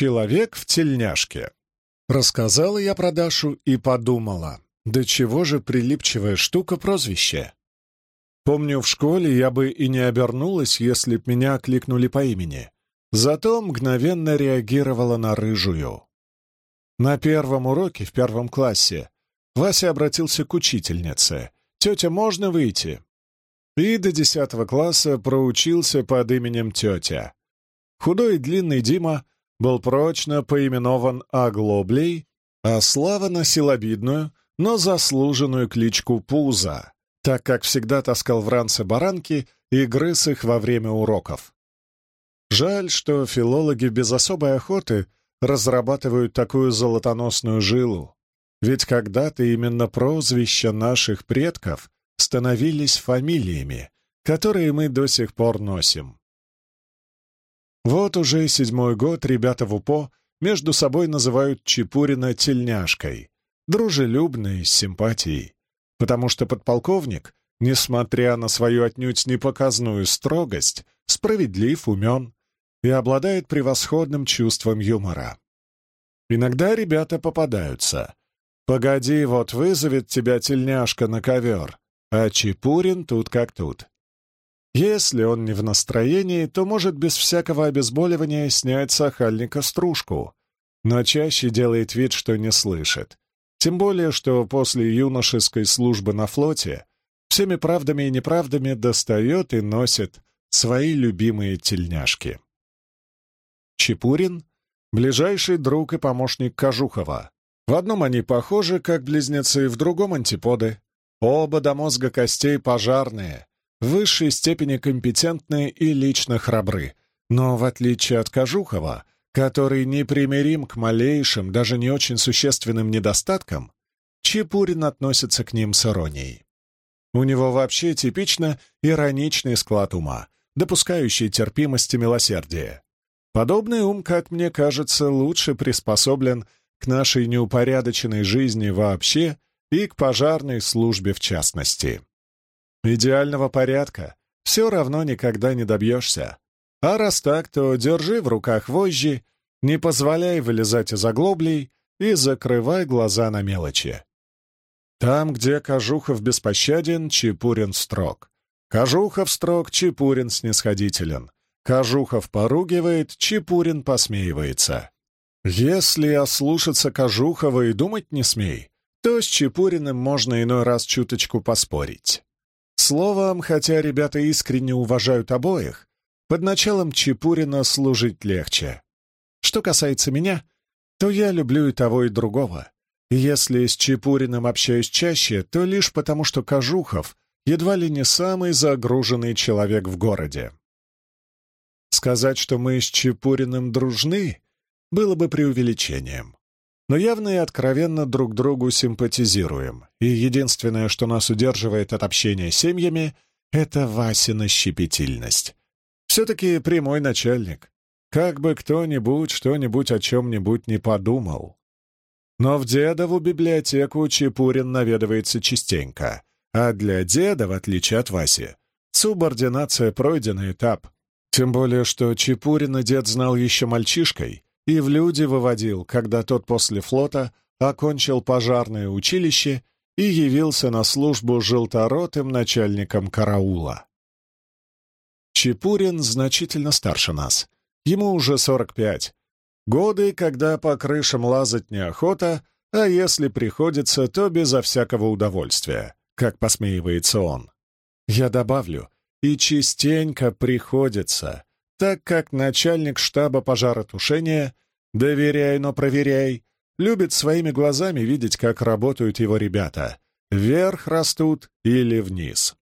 Человек в тельняшке. Рассказала я про Дашу и подумала, да чего же прилипчивая штука прозвище. Помню, в школе я бы и не обернулась, если б меня окликнули по имени. Зато мгновенно реагировала на рыжую. На первом уроке в первом классе Вася обратился к учительнице. «Тетя, можно выйти?» И до десятого класса проучился под именем тетя. Худой и длинный Дима был прочно поименован Оглоблей, а Слава носил обидную, но заслуженную кличку Пуза, так как всегда таскал в ранце баранки и грыз их во время уроков. Жаль, что филологи без особой охоты разрабатывают такую золотоносную жилу, ведь когда-то именно прозвища наших предков становились фамилиями, которые мы до сих пор носим. Вот уже седьмой год ребята в УПО между собой называют Чепурина тельняшкой, дружелюбной, с симпатией, потому что подполковник, несмотря на свою отнюдь непоказную строгость, справедлив, умен и обладает превосходным чувством юмора. Иногда ребята попадаются. «Погоди, вот вызовет тебя тельняшка на ковер, а Чепурин тут как тут. Если он не в настроении, то может без всякого обезболивания снять с охальника стружку, но чаще делает вид, что не слышит. Тем более, что после юношеской службы на флоте всеми правдами и неправдами достает и носит свои любимые тельняшки. Чепурин — ближайший друг и помощник Кожухова. В одном они похожи, как близнецы, в другом — антиподы. Оба до мозга костей пожарные, в высшей степени компетентны и лично храбры, но в отличие от Кожухова, который непримирим к малейшим, даже не очень существенным недостаткам, Чепурин относится к ним с иронией. У него вообще типично ироничный склад ума, допускающий терпимость и милосердие. Подобный ум, как мне кажется, лучше приспособлен к нашей неупорядоченной жизни вообще и к пожарной службе в частности. Идеального порядка все равно никогда не добьешься. А раз так, то держи в руках вожжи, не позволяй вылезать из оглоблей и закрывай глаза на мелочи. Там, где Кожухов беспощаден, Чепурин строг. Кожухов строг, Чепурин снисходителен. Кожухов поругивает, Чепурин посмеивается. Если ослушаться Кожухова и думать не смей, то с Чепуриным можно иной раз чуточку поспорить. Словом, хотя ребята искренне уважают обоих, под началом Чепурина служить легче. Что касается меня, то я люблю и того, и другого. И если с Чепуриным общаюсь чаще, то лишь потому, что Кожухов едва ли не самый загруженный человек в городе. Сказать, что мы с Чепуриным дружны, было бы преувеличением но явно и откровенно друг другу симпатизируем, и единственное, что нас удерживает от общения с семьями, это Васина щепетильность. Все-таки прямой начальник. Как бы кто-нибудь что-нибудь о чем-нибудь не подумал. Но в дедову библиотеку Чепурин наведывается частенько, а для деда, в отличие от Васи, субординация — пройденный этап. Тем более, что Чепурина дед знал еще мальчишкой — и в люди выводил, когда тот после флота окончил пожарное училище и явился на службу желторотым начальником караула. Чепурин значительно старше нас. Ему уже 45. Годы, когда по крышам лазать неохота, а если приходится, то безо всякого удовольствия, как посмеивается он. Я добавлю, и частенько приходится, так как начальник штаба пожаротушения, доверяй, но проверяй, любит своими глазами видеть, как работают его ребята, вверх растут или вниз.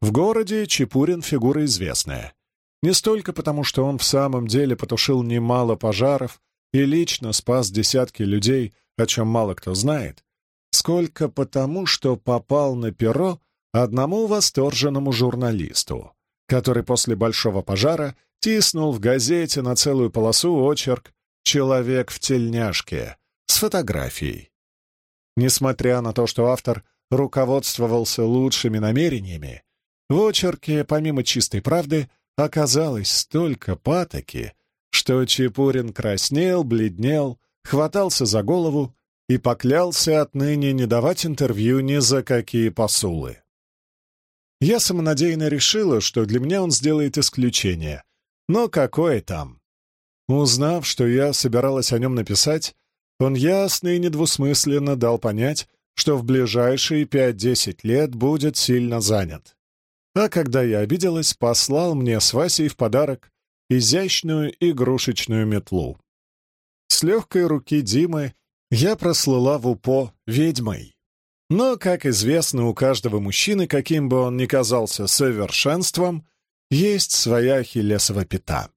В городе Чепурин фигура известная. Не столько потому, что он в самом деле потушил немало пожаров и лично спас десятки людей, о чем мало кто знает, сколько потому, что попал на перо одному восторженному журналисту который после большого пожара тиснул в газете на целую полосу очерк «Человек в тельняшке» с фотографией. Несмотря на то, что автор руководствовался лучшими намерениями, в очерке, помимо чистой правды, оказалось столько патоки, что Чепурин краснел, бледнел, хватался за голову и поклялся отныне не давать интервью ни за какие посулы. Я самонадеянно решила, что для меня он сделает исключение. Но какое там? Узнав, что я собиралась о нем написать, он ясно и недвусмысленно дал понять, что в ближайшие пять-десять лет будет сильно занят. А когда я обиделась, послал мне с Васей в подарок изящную игрушечную метлу. С легкой руки Димы я прослыла в упо ведьмой. Но, как известно, у каждого мужчины, каким бы он ни казался совершенством, есть своя хилесова пята.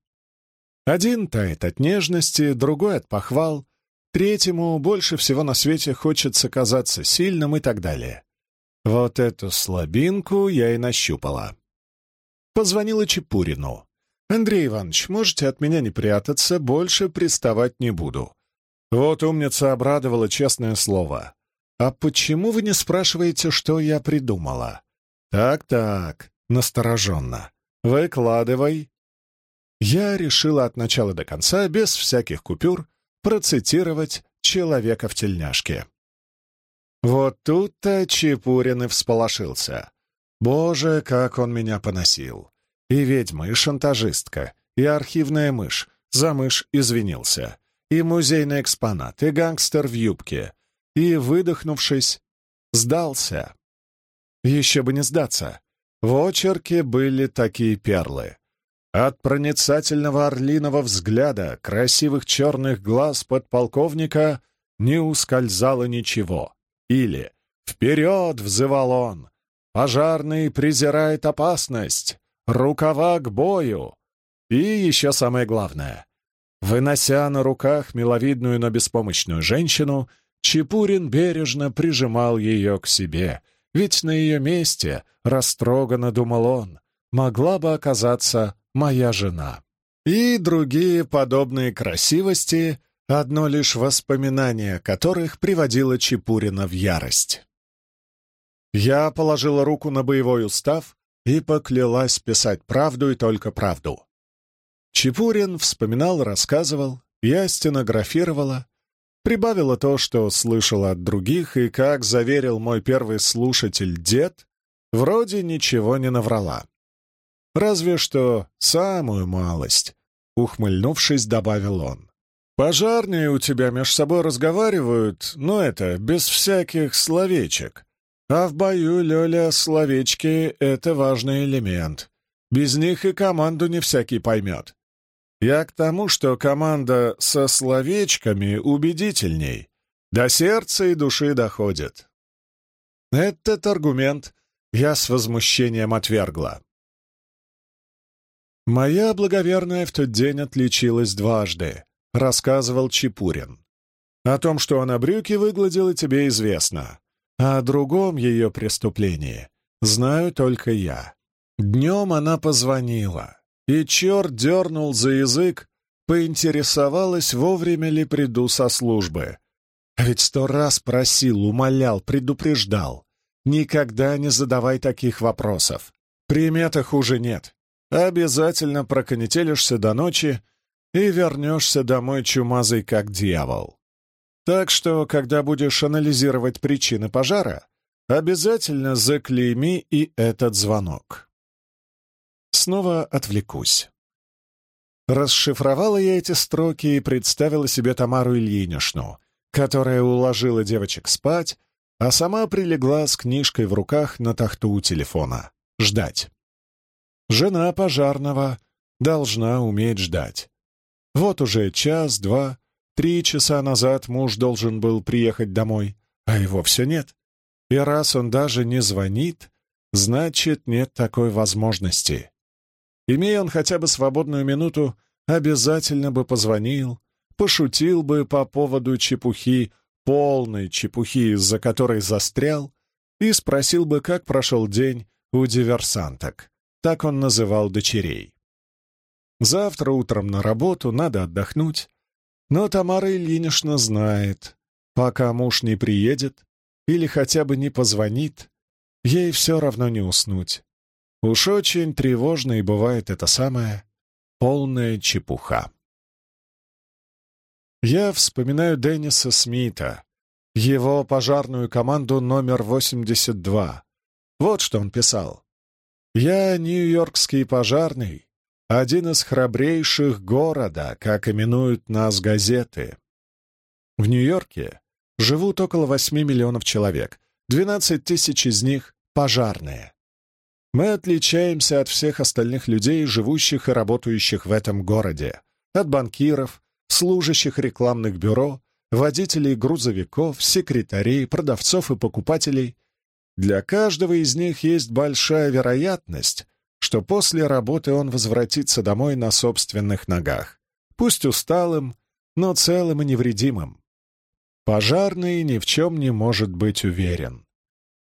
Один тает от нежности, другой от похвал, третьему больше всего на свете хочется казаться сильным и так далее. Вот эту слабинку я и нащупала. Позвонила Чепурину. «Андрей Иванович, можете от меня не прятаться, больше приставать не буду». Вот умница обрадовала честное слово. «А почему вы не спрашиваете, что я придумала?» «Так-так», настороженно. «Выкладывай». Я решила от начала до конца, без всяких купюр, процитировать человека в тельняшке. Вот тут-то Чепурин и всполошился. Боже, как он меня поносил! И ведьма, и шантажистка, и архивная мышь. За мышь извинился. И музейный экспонат, и гангстер в юбке. И, выдохнувшись, сдался. Еще бы не сдаться. В очерке были такие перлы. От проницательного орлиного взгляда красивых черных глаз подполковника не ускользало ничего. Или «Вперед!» — взывал он. «Пожарный презирает опасность! Рукава к бою!» И еще самое главное. Вынося на руках миловидную, но беспомощную женщину, Чепурин бережно прижимал ее к себе, ведь на ее месте, растроганно думал он, могла бы оказаться моя жена. И другие подобные красивости, одно лишь воспоминание которых приводило Чепурина в ярость. Я положила руку на боевой устав и поклялась писать правду и только правду. Чепурин вспоминал, рассказывал, я стенографировала, прибавила то, что слышала от других, и, как заверил мой первый слушатель дед, вроде ничего не наврала. Разве что самую малость, ухмыльнувшись, добавил он. Пожарные у тебя меж собой разговаривают, но это без всяких словечек. А в бою, Лёля, словечки — это важный элемент. Без них и команду не всякий поймет. Я к тому, что команда со словечками убедительней. До сердца и души доходит. Этот аргумент я с возмущением отвергла. «Моя благоверная в тот день отличилась дважды», — рассказывал Чепурин. «О том, что она брюки выгладила, тебе известно. А о другом ее преступлении знаю только я. Днем она позвонила, и черт дернул за язык, поинтересовалась, вовремя ли приду со службы. А ведь сто раз просил, умолял, предупреждал. Никогда не задавай таких вопросов. Примета хуже нет обязательно проконетелишься до ночи и вернешься домой чумазый как дьявол. Так что, когда будешь анализировать причины пожара, обязательно заклейми и этот звонок. Снова отвлекусь. Расшифровала я эти строки и представила себе Тамару Ильинишну, которая уложила девочек спать, а сама прилегла с книжкой в руках на тахту у телефона. Ждать. Жена пожарного должна уметь ждать. Вот уже час, два, три часа назад муж должен был приехать домой, а его все нет. И раз он даже не звонит, значит, нет такой возможности. Имея он хотя бы свободную минуту, обязательно бы позвонил, пошутил бы по поводу чепухи, полной чепухи, из-за которой застрял, и спросил бы, как прошел день у диверсанток. Так он называл дочерей. Завтра утром на работу, надо отдохнуть. Но Тамара Ильинична знает, пока муж не приедет или хотя бы не позвонит, ей все равно не уснуть. Уж очень тревожно и бывает это самое полная чепуха. Я вспоминаю Денниса Смита, его пожарную команду номер 82. Вот что он писал. «Я нью-йоркский пожарный, один из храбрейших города, как именуют нас газеты. В Нью-Йорке живут около 8 миллионов человек, 12 тысяч из них — пожарные. Мы отличаемся от всех остальных людей, живущих и работающих в этом городе, от банкиров, служащих рекламных бюро, водителей грузовиков, секретарей, продавцов и покупателей. Для каждого из них есть большая вероятность, что после работы он возвратится домой на собственных ногах, пусть усталым, но целым и невредимым. Пожарный ни в чем не может быть уверен.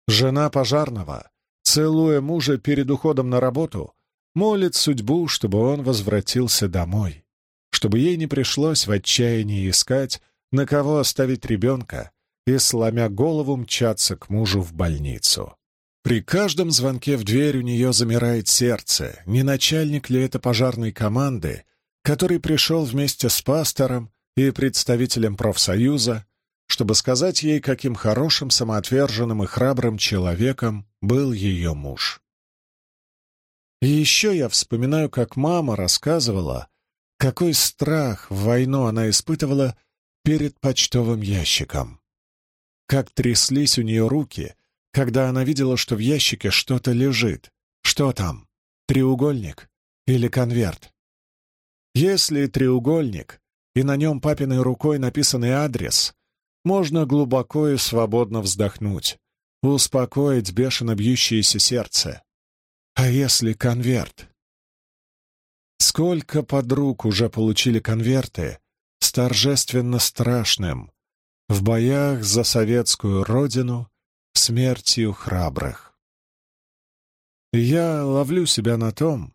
Жена пожарного, целуя мужа перед уходом на работу, молит судьбу, чтобы он возвратился домой, чтобы ей не пришлось в отчаянии искать, на кого оставить ребенка, и, сломя голову, мчаться к мужу в больницу. При каждом звонке в дверь у нее замирает сердце, не начальник ли это пожарной команды, который пришел вместе с пастором и представителем профсоюза, чтобы сказать ей, каким хорошим, самоотверженным и храбрым человеком был ее муж. И еще я вспоминаю, как мама рассказывала, какой страх в войну она испытывала перед почтовым ящиком. Как тряслись у нее руки, когда она видела, что в ящике что-то лежит. Что там? Треугольник или конверт? Если треугольник, и на нем папиной рукой написанный адрес, можно глубоко и свободно вздохнуть, успокоить бешено бьющееся сердце. А если конверт? Сколько подруг уже получили конверты, с торжественно страшным, в боях за советскую родину, смертью храбрых. я ловлю себя на том,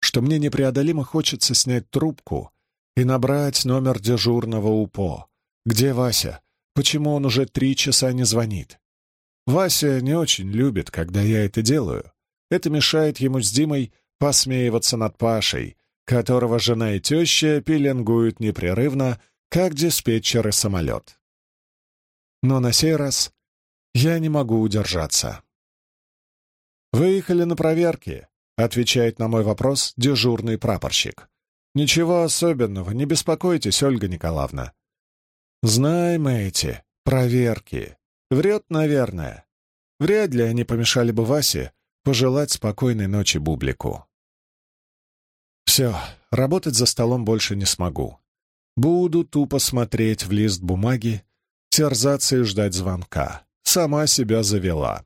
что мне непреодолимо хочется снять трубку и набрать номер дежурного УПО. Где Вася? Почему он уже три часа не звонит? Вася не очень любит, когда я это делаю. Это мешает ему с Димой посмеиваться над Пашей, которого жена и теща пеленгуют непрерывно, как диспетчер и самолет. Но на сей раз я не могу удержаться. «Выехали на проверки», — отвечает на мой вопрос дежурный прапорщик. «Ничего особенного, не беспокойтесь, Ольга Николаевна». «Знаем эти проверки. Врет, наверное. Вряд ли они помешали бы Васе пожелать спокойной ночи Бублику». Все, работать за столом больше не смогу. Буду тупо смотреть в лист бумаги, терзаться и ждать звонка. Сама себя завела.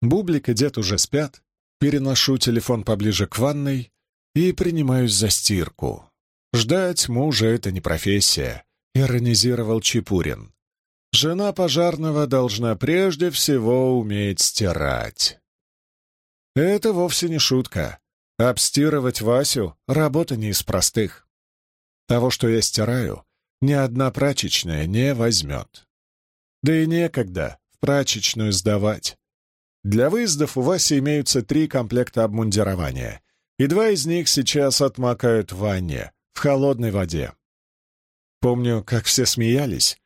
Бублик и дед уже спят. Переношу телефон поближе к ванной и принимаюсь за стирку. Ждать мужа — это не профессия, — иронизировал Чепурин. Жена пожарного должна прежде всего уметь стирать. Это вовсе не шутка. Обстирывать Васю — работа не из простых. Того, что я стираю, ни одна прачечная не возьмет. Да и некогда в прачечную сдавать. Для выездов у Васи имеются три комплекта обмундирования, и два из них сейчас отмокают в ванне, в холодной воде. Помню, как все смеялись,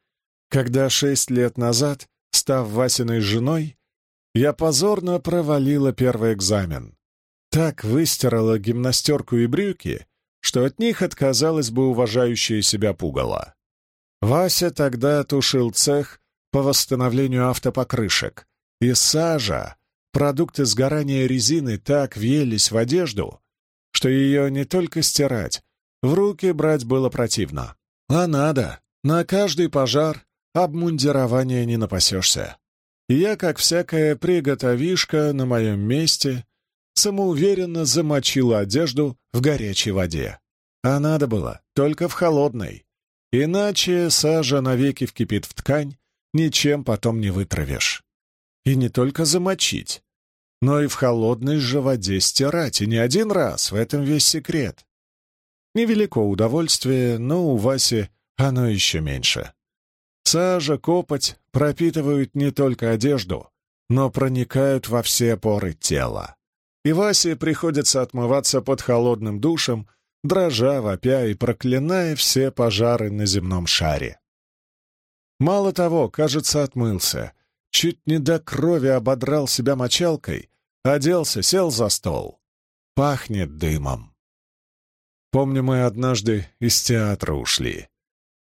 когда шесть лет назад, став Васиной женой, я позорно провалила первый экзамен. Так выстирала гимнастерку и брюки, что от них отказалась бы уважающая себя пугало. Вася тогда тушил цех по восстановлению автопокрышек, и сажа, продукты сгорания резины так въелись в одежду, что ее не только стирать, в руки брать было противно. А надо, на каждый пожар обмундирование не напасешься. Я, как всякая приготовишка на моем месте, самоуверенно замочила одежду в горячей воде. А надо было только в холодной. Иначе сажа навеки вкипит в ткань, ничем потом не вытравишь. И не только замочить, но и в холодной же воде стирать, и не один раз, в этом весь секрет. Невелико удовольствие, но у Васи оно еще меньше. Сажа, копоть пропитывают не только одежду, но проникают во все поры тела и Васе приходится отмываться под холодным душем дрожа, вопя и проклиная все пожары на земном шаре. Мало того, кажется, отмылся, чуть не до крови ободрал себя мочалкой, оделся, сел за стол. Пахнет дымом. Помню, мы однажды из театра ушли.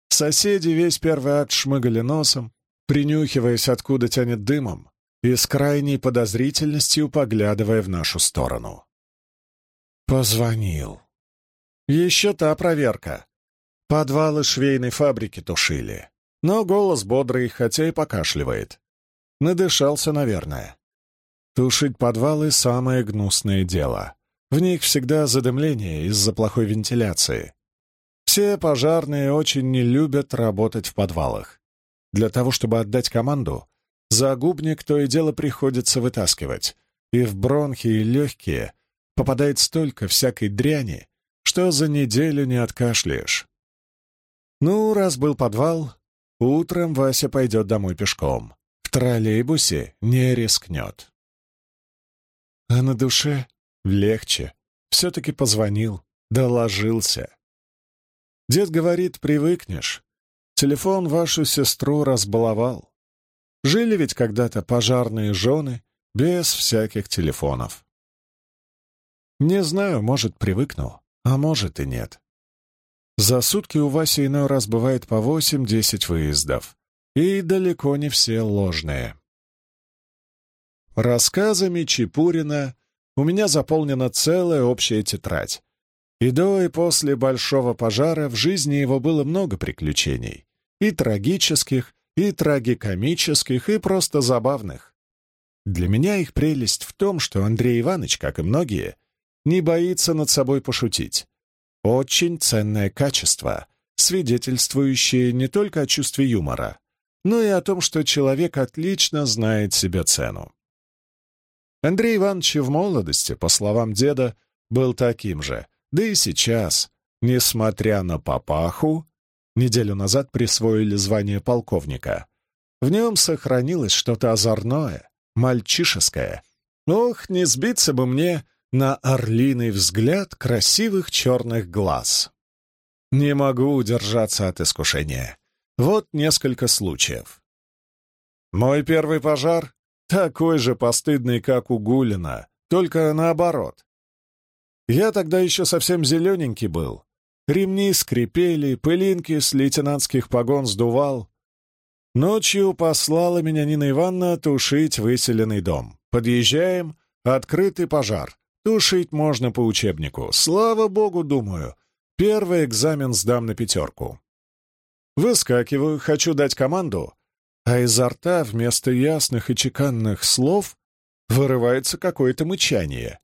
Соседи весь первый акт шмыгали носом, принюхиваясь, откуда тянет дымом, и с крайней подозрительностью поглядывая в нашу сторону. Позвонил. Еще та проверка. Подвалы швейной фабрики тушили. Но голос бодрый, хотя и покашливает. Надышался, наверное. Тушить подвалы — самое гнусное дело. В них всегда задымление из-за плохой вентиляции. Все пожарные очень не любят работать в подвалах. Для того, чтобы отдать команду, загубник то и дело приходится вытаскивать, и в бронхи и легкие попадает столько всякой дряни, что за неделю не откашляешь. Ну, раз был подвал, утром Вася пойдет домой пешком. В троллейбусе не рискнет. А на душе легче. Все-таки позвонил, доложился. Дед говорит, привыкнешь. Телефон вашу сестру разбаловал. Жили ведь когда-то пожарные жены без всяких телефонов. Не знаю, может, привыкну, а может и нет. За сутки у Васи иной раз бывает по восемь-десять выездов, и далеко не все ложные. Рассказами Чепурина у меня заполнена целая общая тетрадь. И до, и после большого пожара в жизни его было много приключений. И трагических, и трагикомических, и просто забавных. Для меня их прелесть в том, что Андрей Иванович, как и многие, не боится над собой пошутить. Очень ценное качество, свидетельствующее не только о чувстве юмора, но и о том, что человек отлично знает себе цену. Андрей Иванович в молодости, по словам деда, был таким же, да и сейчас, несмотря на папаху, неделю назад присвоили звание полковника, в нем сохранилось что-то озорное, мальчишеское. Ох, не сбиться бы мне на орлиный взгляд красивых черных глаз. Не могу удержаться от искушения. Вот несколько случаев. Мой первый пожар такой же постыдный, как у Гулина, только наоборот. Я тогда еще совсем зелененький был. Ремни скрипели, пылинки с лейтенантских погон сдувал. Ночью послала меня Нина Ивановна тушить выселенный дом. Подъезжаем, открытый пожар. Тушить можно по учебнику. Слава богу, думаю. Первый экзамен сдам на пятерку. Выскакиваю, хочу дать команду, а изо рта вместо ясных и чеканных слов вырывается какое-то мычание.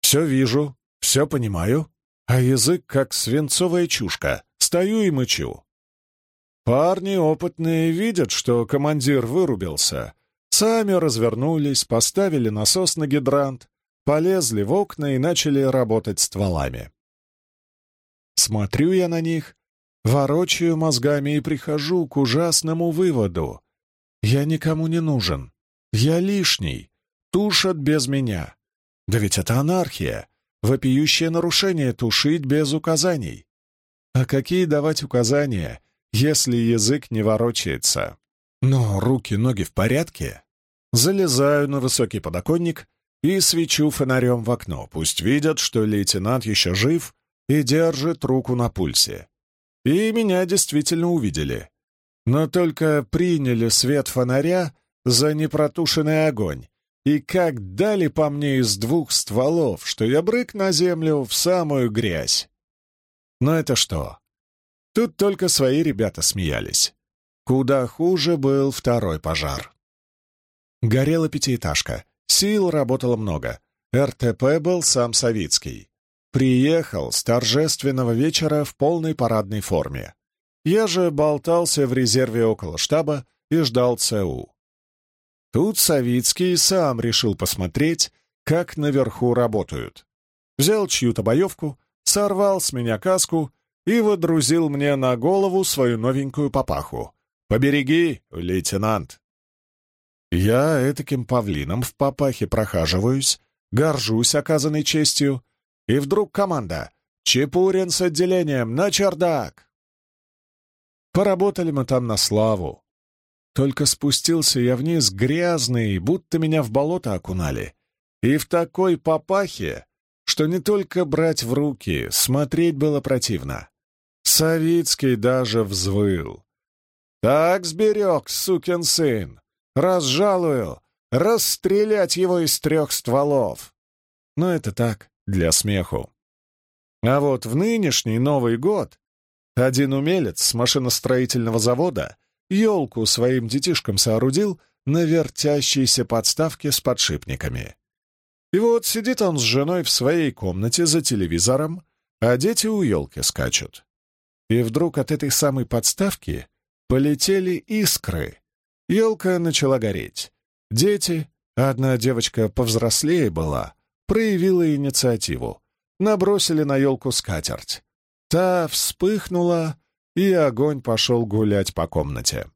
Все вижу, все понимаю, а язык как свинцовая чушка. Стою и мычу. Парни опытные видят, что командир вырубился. Сами развернулись, поставили насос на гидрант, полезли в окна и начали работать стволами. Смотрю я на них, ворочаю мозгами и прихожу к ужасному выводу. Я никому не нужен. Я лишний. Тушат без меня. Да ведь это анархия. Вопиющее нарушение тушить без указаний. А какие давать указания, если язык не ворочается? Но руки-ноги в порядке. Залезаю на высокий подоконник и свечу фонарем в окно. Пусть видят, что лейтенант еще жив и держит руку на пульсе. И меня действительно увидели. Но только приняли свет фонаря за непротушенный огонь. И как дали по мне из двух стволов, что я брык на землю в самую грязь. Но это что? Тут только свои ребята смеялись. Куда хуже был второй пожар. Горела пятиэтажка. Сил работало много. РТП был сам Савицкий. Приехал с торжественного вечера в полной парадной форме. Я же болтался в резерве около штаба и ждал ЦУ. Тут Савицкий сам решил посмотреть, как наверху работают. Взял чью-то боевку, сорвал с меня каску и водрузил мне на голову свою новенькую папаху. «Побереги, лейтенант!» Я этаким павлином в папахе прохаживаюсь, горжусь оказанной честью, и вдруг команда Чепурин с отделением! На чердак!» Поработали мы там на славу. Только спустился я вниз грязный, будто меня в болото окунали. И в такой папахе, что не только брать в руки, смотреть было противно. Савицкий даже взвыл. «Так сберег, сукин сын! Разжалую! Расстрелять его из трех стволов!» Но это так, для смеху. А вот в нынешний Новый год один умелец с машиностроительного завода елку своим детишкам соорудил на вертящейся подставке с подшипниками. И вот сидит он с женой в своей комнате за телевизором, а дети у елки скачут. И вдруг от этой самой подставки полетели искры. Елка начала гореть. Дети, одна девочка повзрослее была, проявила инициативу. Набросили на елку скатерть. Та вспыхнула, и огонь пошел гулять по комнате.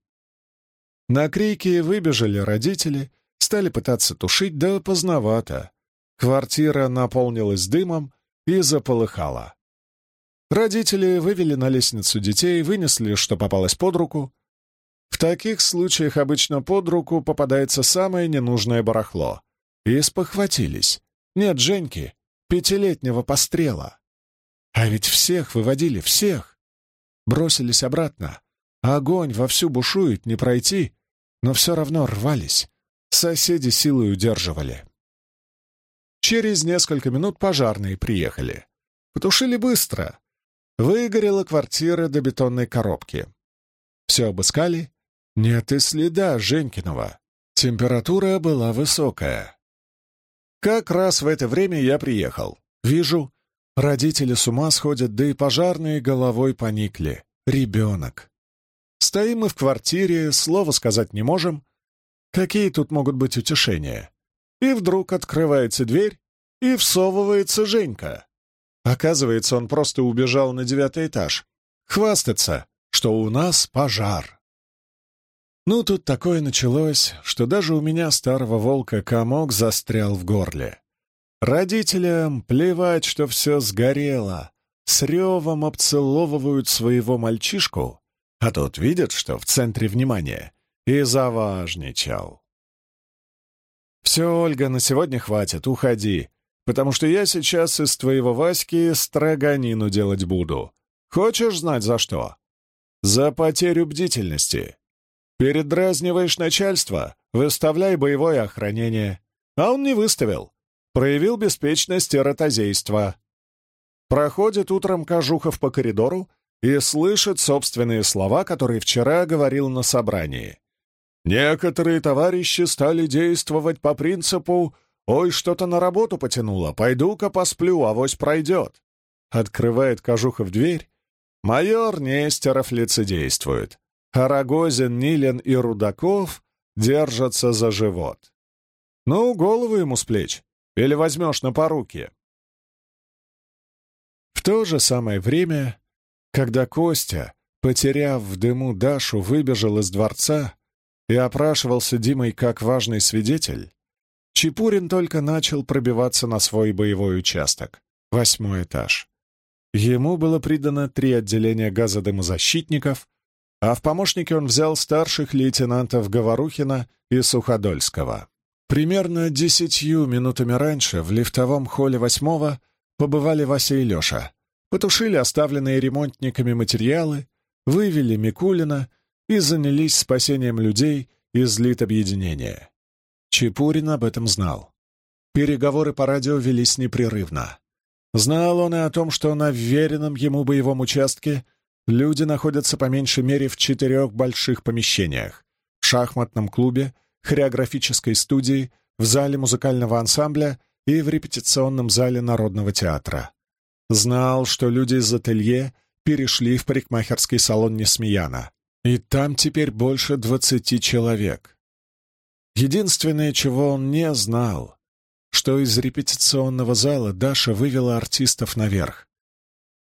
На крики выбежали родители, стали пытаться тушить, да поздновато. Квартира наполнилась дымом и заполыхала. Родители вывели на лестницу детей, вынесли, что попалось под руку. В таких случаях обычно под руку попадается самое ненужное барахло. И спохватились. Нет Женьки, пятилетнего пострела. А ведь всех выводили, всех. Бросились обратно. Огонь вовсю бушует, не пройти, но все равно рвались. Соседи силой удерживали. Через несколько минут пожарные приехали. Потушили быстро. Выгорела квартира до бетонной коробки. Все обыскали. Нет и следа Женькиного. Температура была высокая. Как раз в это время я приехал. Вижу, родители с ума сходят, да и пожарные головой поникли. Ребенок. Стоим мы в квартире, слова сказать не можем. Какие тут могут быть утешения? И вдруг открывается дверь, и всовывается Женька. Оказывается, он просто убежал на девятый этаж. Хвастаться, что у нас пожар. Ну, тут такое началось, что даже у меня, старого волка, комок застрял в горле. Родителям плевать, что все сгорело. С ревом обцеловывают своего мальчишку, а тот видит, что в центре внимания, и заважничал. «Все, Ольга, на сегодня хватит, уходи, потому что я сейчас из твоего Васьки строганину делать буду. Хочешь знать за что? За потерю бдительности. Передразниваешь начальство, выставляй боевое охранение. А он не выставил. Проявил беспечность и ротозейство. Проходит утром Кожухов по коридору и слышит собственные слова, которые вчера говорил на собрании. Некоторые товарищи стали действовать по принципу «Ой, что-то на работу потянуло, пойду-ка посплю, авось пройдет». Открывает Кожухов дверь. Майор Нестеров лицедействует. Арагозин, Нилин и Рудаков держатся за живот. Ну, голову ему с плеч. Или возьмешь на поруки. В то же самое время, когда Костя, потеряв в дыму Дашу, выбежал из дворца, и опрашивался Димой как важный свидетель, Чепурин только начал пробиваться на свой боевой участок, восьмой этаж. Ему было придано три отделения газодымозащитников, а в помощники он взял старших лейтенантов Говорухина и Суходольского. Примерно десятью минутами раньше в лифтовом холле восьмого побывали Вася и Леша, потушили оставленные ремонтниками материалы, вывели Микулина — и занялись спасением людей из литобъединения. Чепурин об этом знал. Переговоры по радио велись непрерывно. Знал он и о том, что на вверенном ему боевом участке люди находятся по меньшей мере в четырех больших помещениях — в шахматном клубе, хореографической студии, в зале музыкального ансамбля и в репетиционном зале Народного театра. Знал, что люди из ателье перешли в парикмахерский салон Несмеяна, и там теперь больше двадцати человек. Единственное, чего он не знал, что из репетиционного зала Даша вывела артистов наверх.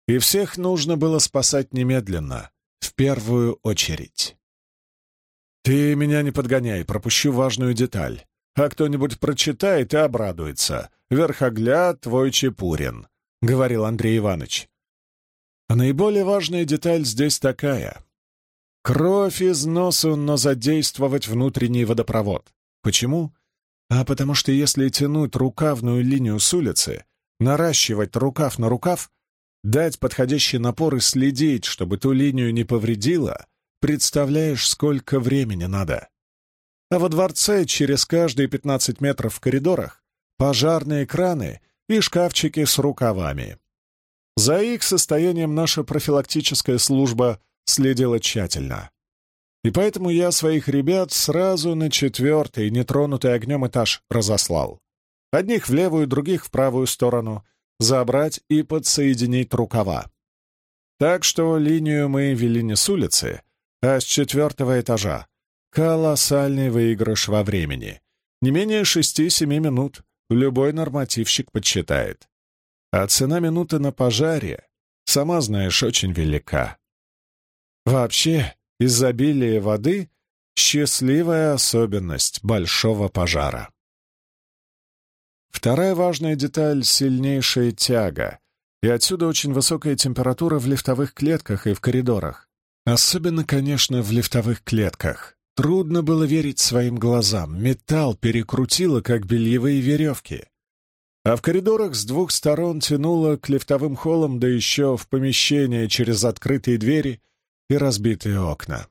И всех нужно было спасать немедленно, в первую очередь. «Ты меня не подгоняй, пропущу важную деталь. А кто-нибудь прочитает и обрадуется. Верхогляд твой Чепурин. — говорил Андрей Иванович. А наиболее важная деталь здесь такая. Кровь из носу, но задействовать внутренний водопровод. Почему? А потому что если тянуть рукавную линию с улицы, наращивать рукав на рукав, дать подходящий напор и следить, чтобы ту линию не повредило, представляешь, сколько времени надо. А во дворце через каждые 15 метров в коридорах пожарные краны и шкафчики с рукавами. За их состоянием наша профилактическая служба следила тщательно. И поэтому я своих ребят сразу на четвертый, нетронутый огнем этаж, разослал. Одних в левую, других в правую сторону, забрать и подсоединить рукава. Так что линию мы вели не с улицы, а с четвертого этажа. Колоссальный выигрыш во времени. Не менее шести-семи минут любой нормативщик подсчитает. А цена минуты на пожаре, сама знаешь, очень велика. Вообще, изобилие воды — счастливая особенность большого пожара. Вторая важная деталь — сильнейшая тяга, и отсюда очень высокая температура в лифтовых клетках и в коридорах. Особенно, конечно, в лифтовых клетках. Трудно было верить своим глазам. Металл перекрутило, как бельевые веревки а в коридорах с двух сторон тянуло к лифтовым холлам, да еще в помещение через открытые двери и разбитые окна.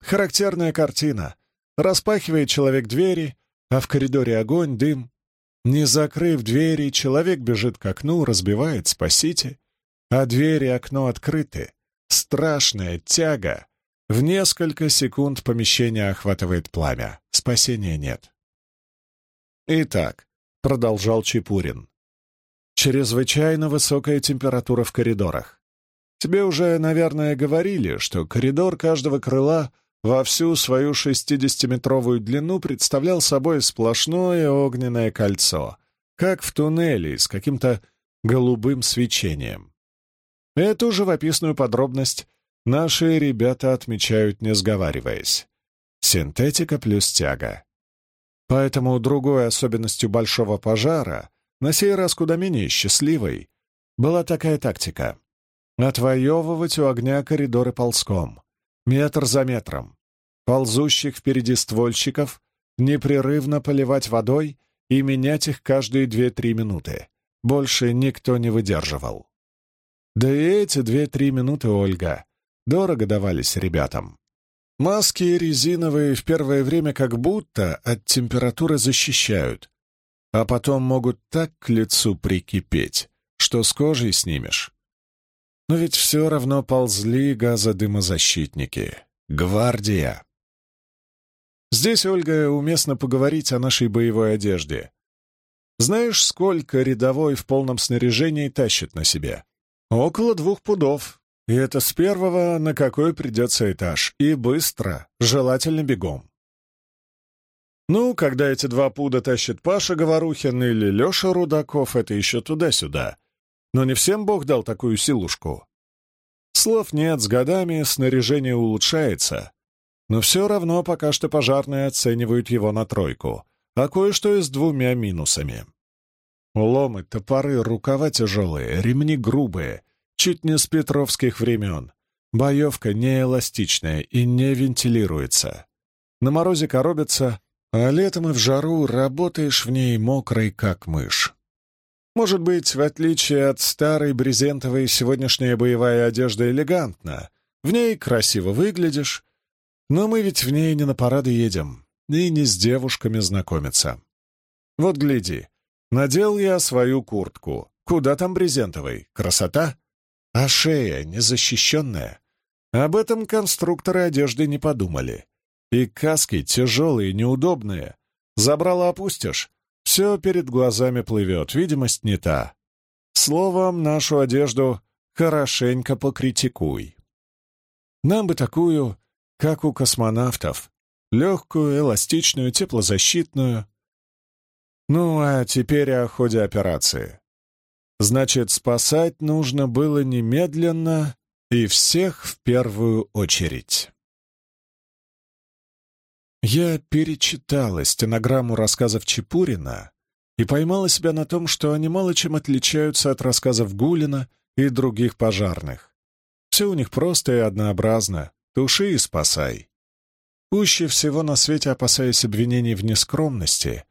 Характерная картина. Распахивает человек двери, а в коридоре огонь, дым. Не закрыв двери, человек бежит к окну, разбивает «спасите», а двери и окно открыты. Страшная тяга. В несколько секунд помещение охватывает пламя. Спасения нет. Итак, продолжал Чепурин. Чрезвычайно высокая температура в коридорах. Тебе уже, наверное, говорили, что коридор каждого крыла во всю свою 60-метровую длину представлял собой сплошное огненное кольцо, как в туннеле с каким-то голубым свечением. Эту живописную подробность наши ребята отмечают, не сговариваясь. Синтетика плюс тяга. Поэтому другой особенностью большого пожара, на сей раз куда менее счастливой, была такая тактика — отвоевывать у огня коридоры ползком, метр за метром, ползущих впереди ствольщиков, непрерывно поливать водой и менять их каждые две-три минуты. Больше никто не выдерживал. Да и эти две-три минуты, Ольга, дорого давались ребятам. Маски резиновые в первое время как будто от температуры защищают, а потом могут так к лицу прикипеть, что с кожей снимешь. Но ведь все равно ползли газодымозащитники. Гвардия. Здесь, Ольга, уместно поговорить о нашей боевой одежде. Знаешь, сколько рядовой в полном снаряжении тащит на себе? Около двух пудов, и это с первого, на какой придется этаж. И быстро, желательно бегом. Ну, когда эти два пуда тащит Паша Говорухин или Леша Рудаков, это еще туда-сюда. Но не всем Бог дал такую силушку. Слов нет, с годами снаряжение улучшается. Но все равно пока что пожарные оценивают его на тройку, а кое-что и с двумя минусами. Ломы, топоры, рукава тяжелые, ремни грубые — чуть не с петровских времен. Боевка неэластичная и не вентилируется. На морозе коробится, а летом и в жару работаешь в ней мокрой, как мышь. Может быть, в отличие от старой брезентовой, сегодняшняя боевая одежда элегантна, в ней красиво выглядишь, но мы ведь в ней не на парады едем и не с девушками знакомиться. Вот гляди, надел я свою куртку. Куда там брезентовой? Красота? А шея незащищенная? Об этом конструкторы одежды не подумали. И каски тяжелые, неудобные. Забрало опустишь, все перед глазами плывет, видимость не та. Словом, нашу одежду хорошенько покритикуй. Нам бы такую, как у космонавтов, легкую, эластичную, теплозащитную. Ну, а теперь о ходе операции. Значит, спасать нужно было немедленно и всех в первую очередь. Я перечитала стенограмму рассказов Чепурина и поймала себя на том, что они мало чем отличаются от рассказов Гулина и других пожарных. Все у них просто и однообразно. Туши и спасай. Пуще всего на свете опасаясь обвинений в нескромности,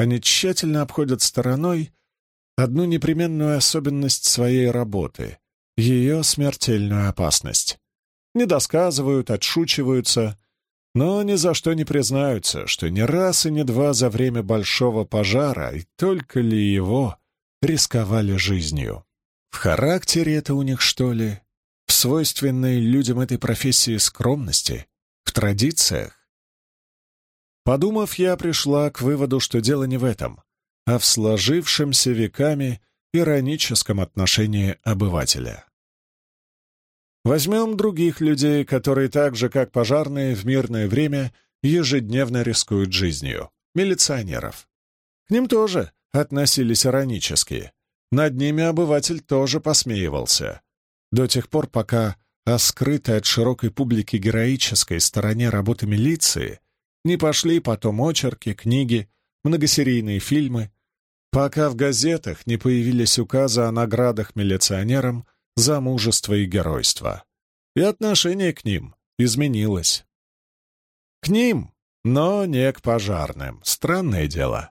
они тщательно обходят стороной одну непременную особенность своей работы — ее смертельную опасность. Не досказывают, отшучиваются, но ни за что не признаются, что ни раз и ни два за время большого пожара, и только ли его, рисковали жизнью. В характере это у них, что ли? В свойственной людям этой профессии скромности? В традициях? Подумав, я пришла к выводу, что дело не в этом, а в сложившемся веками ироническом отношении обывателя. Возьмем других людей, которые так же, как пожарные, в мирное время ежедневно рискуют жизнью. Милиционеров. К ним тоже относились иронически. Над ними обыватель тоже посмеивался. До тех пор, пока о скрытой от широкой публики героической стороне работы милиции не пошли потом очерки, книги, многосерийные фильмы, пока в газетах не появились указы о наградах милиционерам за мужество и геройство. И отношение к ним изменилось. К ним, но не к пожарным. Странное дело.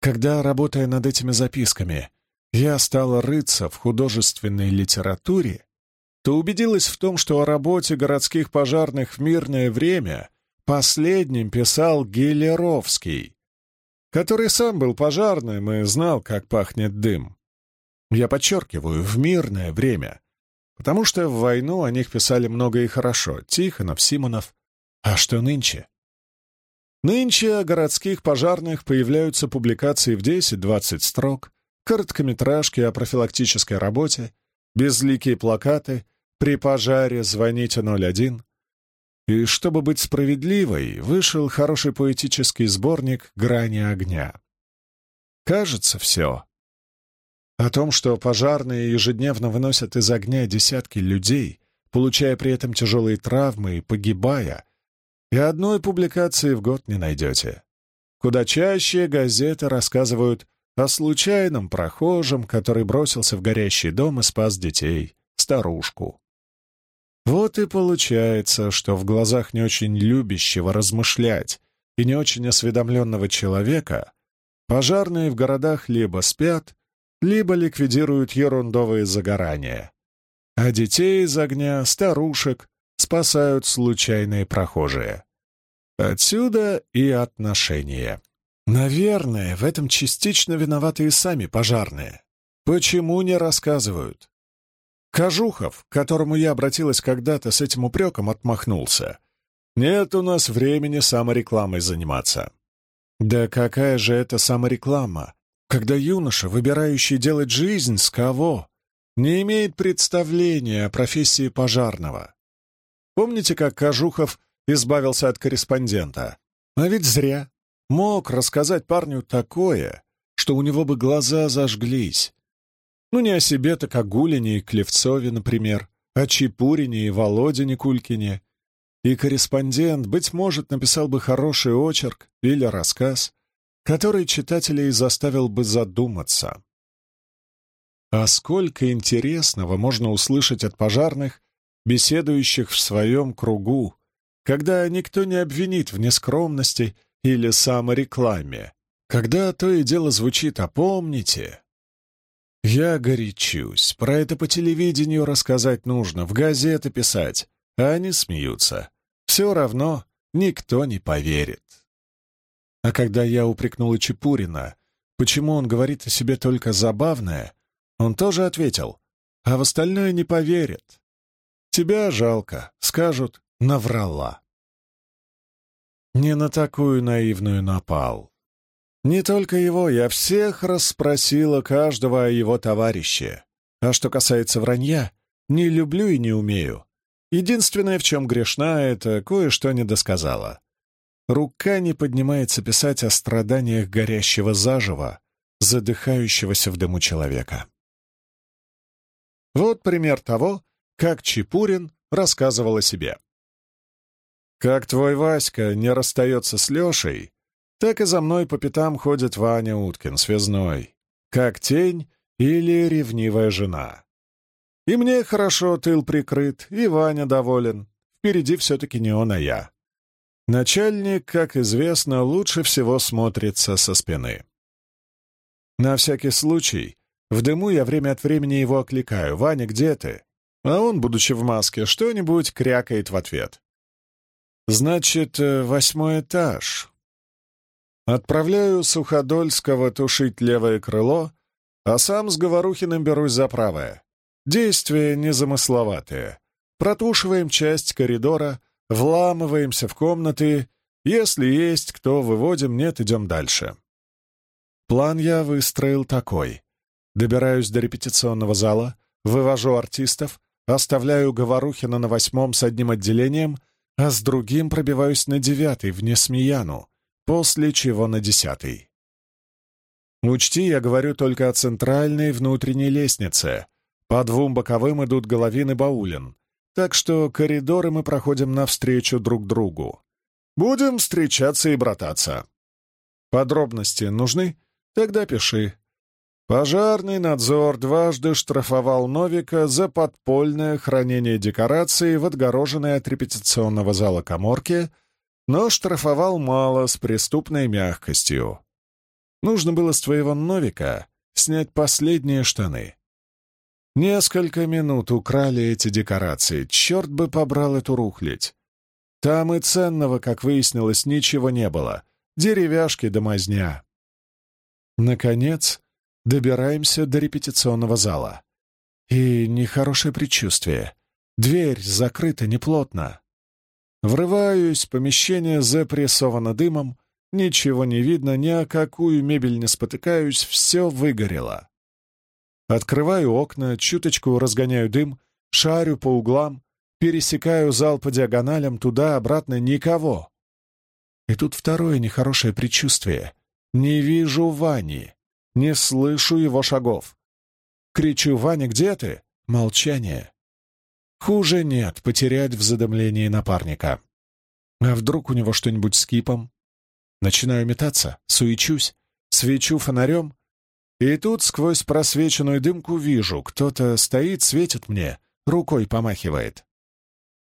Когда, работая над этими записками, я стала рыться в художественной литературе, то убедилась в том, что о работе городских пожарных в мирное время последним писал Гелеровский, который сам был пожарным и знал, как пахнет дым. Я подчеркиваю, в мирное время, потому что в войну о них писали много и хорошо, Тихонов, Симонов. А что нынче? Нынче о городских пожарных появляются публикации в 10-20 строк, короткометражки о профилактической работе, безликие плакаты «При пожаре звоните 01». И чтобы быть справедливой, вышел хороший поэтический сборник «Грани огня». Кажется, все о том, что пожарные ежедневно выносят из огня десятки людей, получая при этом тяжелые травмы и погибая, и одной публикации в год не найдете. Куда чаще газеты рассказывают о случайном прохожем, который бросился в горящий дом и спас детей, старушку. Вот и получается, что в глазах не очень любящего размышлять и не очень осведомленного человека пожарные в городах либо спят, либо ликвидируют ерундовые загорания. А детей из огня, старушек спасают случайные прохожие. Отсюда и отношения. Наверное, в этом частично виноваты и сами пожарные. Почему не рассказывают? Кожухов, к которому я обратилась когда-то с этим упреком, отмахнулся. Нет у нас времени саморекламой заниматься. Да какая же это самореклама, когда юноша, выбирающий делать жизнь с кого, не имеет представления о профессии пожарного. Помните, как Кожухов избавился от корреспондента? А ведь зря. Мог рассказать парню такое, что у него бы глаза зажглись. Ну, не о себе, так о Гулине и Клевцове, например, о Чепурине и Володе Никулькине. И корреспондент, быть может, написал бы хороший очерк или рассказ, который читателей заставил бы задуматься. А сколько интересного можно услышать от пожарных, беседующих в своем кругу, когда никто не обвинит в нескромности или саморекламе, когда то и дело звучит «а помните». Я горячусь, про это по телевидению рассказать нужно, в газеты писать, а они смеются. Все равно никто не поверит. А когда я упрекнула Чепурина, почему он говорит о себе только забавное, он тоже ответил, а в остальное не поверят. Тебя жалко, скажут, наврала. Не на такую наивную напал. Не только его, я всех расспросила каждого о его товарище. А что касается вранья, не люблю и не умею. Единственное, в чем грешна, это кое-что не досказала. Рука не поднимается писать о страданиях горящего заживо, задыхающегося в дыму человека. Вот пример того, как Чепурин рассказывал о себе. Как твой Васька не расстается с Лешей, так и за мной по пятам ходит Ваня Уткин, связной, как тень или ревнивая жена. И мне хорошо тыл прикрыт, и Ваня доволен. Впереди все-таки не он, а я. Начальник, как известно, лучше всего смотрится со спины. На всякий случай, в дыму я время от времени его окликаю. «Ваня, где ты?» А он, будучи в маске, что-нибудь крякает в ответ. «Значит, э, восьмой этаж». Отправляю Суходольского тушить левое крыло, а сам с Говорухиным берусь за правое. Действия незамысловатые. Протушиваем часть коридора, вламываемся в комнаты. Если есть кто, выводим, нет, идем дальше. План я выстроил такой. Добираюсь до репетиционного зала, вывожу артистов, оставляю Говорухина на восьмом с одним отделением, а с другим пробиваюсь на девятый, в Несмеяну, после чего на десятый. Учти, я говорю только о центральной внутренней лестнице. По двум боковым идут Головин и Баулин, так что коридоры мы проходим навстречу друг другу. Будем встречаться и брататься. Подробности нужны? Тогда пиши. Пожарный надзор дважды штрафовал Новика за подпольное хранение декораций в отгороженной от репетиционного зала коморке, но штрафовал мало с преступной мягкостью. Нужно было с твоего Новика снять последние штаны. Несколько минут украли эти декорации, черт бы побрал эту рухлядь. Там и ценного, как выяснилось, ничего не было. Деревяшки да мазня. Наконец, добираемся до репетиционного зала. И нехорошее предчувствие. Дверь закрыта неплотно. Врываюсь, помещение запрессовано дымом, ничего не видно, ни о какую мебель не спотыкаюсь, все выгорело. Открываю окна, чуточку разгоняю дым, шарю по углам, пересекаю зал по диагоналям, туда-обратно никого. И тут второе нехорошее предчувствие. Не вижу Вани, не слышу его шагов. Кричу «Ваня, где ты?» Молчание. Хуже нет потерять в задымлении напарника. А вдруг у него что-нибудь с кипом? Начинаю метаться, суечусь, свечу фонарем, и тут сквозь просвеченную дымку вижу, кто-то стоит, светит мне, рукой помахивает.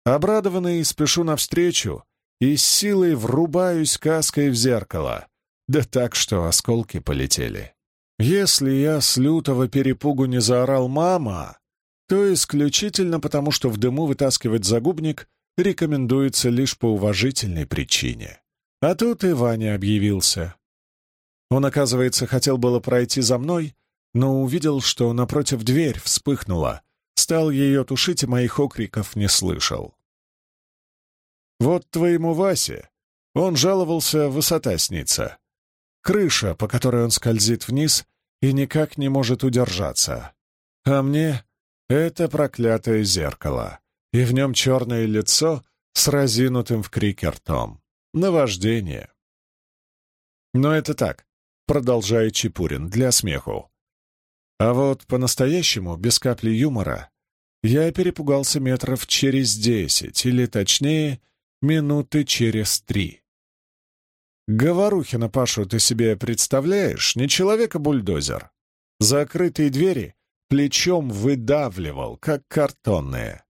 Обрадованный спешу навстречу и с силой врубаюсь каской в зеркало. Да так, что осколки полетели. Если я с лютого перепугу не заорал «мама», то исключительно потому, что в дыму вытаскивать загубник рекомендуется лишь по уважительной причине. А тут и Ваня объявился. Он, оказывается, хотел было пройти за мной, но увидел, что напротив дверь вспыхнула, стал ее тушить и моих окриков не слышал. «Вот твоему Васе!» Он жаловался, высота снится. Крыша, по которой он скользит вниз и никак не может удержаться. А мне — это проклятое зеркало, и в нем черное лицо с разинутым в крике ртом. Наваждение. Но это так, продолжает Чепурин, для смеху. А вот по-настоящему, без капли юмора, я перепугался метров через десять, или точнее, минуты через три. Говорухина Пашу ты себе представляешь? Не человека-бульдозер. Закрытые двери плечом выдавливал, как картонные.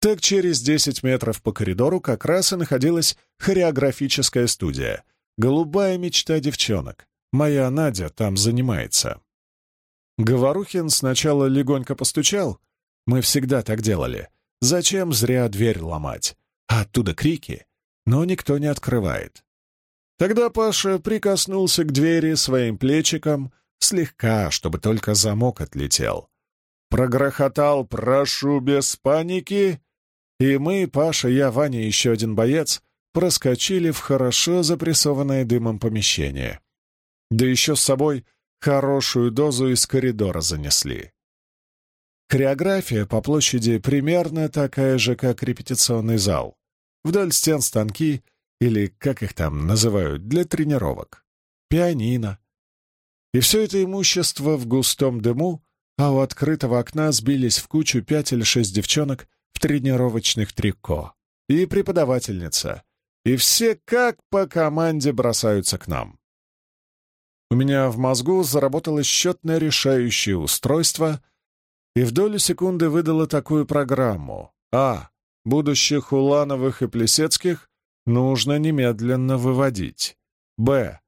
Так через десять метров по коридору как раз и находилась хореографическая студия. Голубая мечта девчонок. Моя Надя там занимается. Говорухин сначала легонько постучал. Мы всегда так делали. Зачем зря дверь ломать? А оттуда крики. Но никто не открывает. Тогда Паша прикоснулся к двери своим плечиком, слегка, чтобы только замок отлетел. Прогрохотал «Прошу без паники!» И мы, Паша, я, Ваня и еще один боец, проскочили в хорошо запрессованное дымом помещение. Да еще с собой хорошую дозу из коридора занесли. Хореография по площади примерно такая же, как репетиционный зал. Вдоль стен станки — или как их там называют, для тренировок, пианино. И все это имущество в густом дыму, а у открытого окна сбились в кучу пять или шесть девчонок в тренировочных трико. И преподавательница. и все как по команде бросаются к нам. У меня в мозгу заработало счетное решающее устройство и в долю секунды выдало такую программу. А. Будущих Улановых и Плесецких нужно немедленно выводить. Б.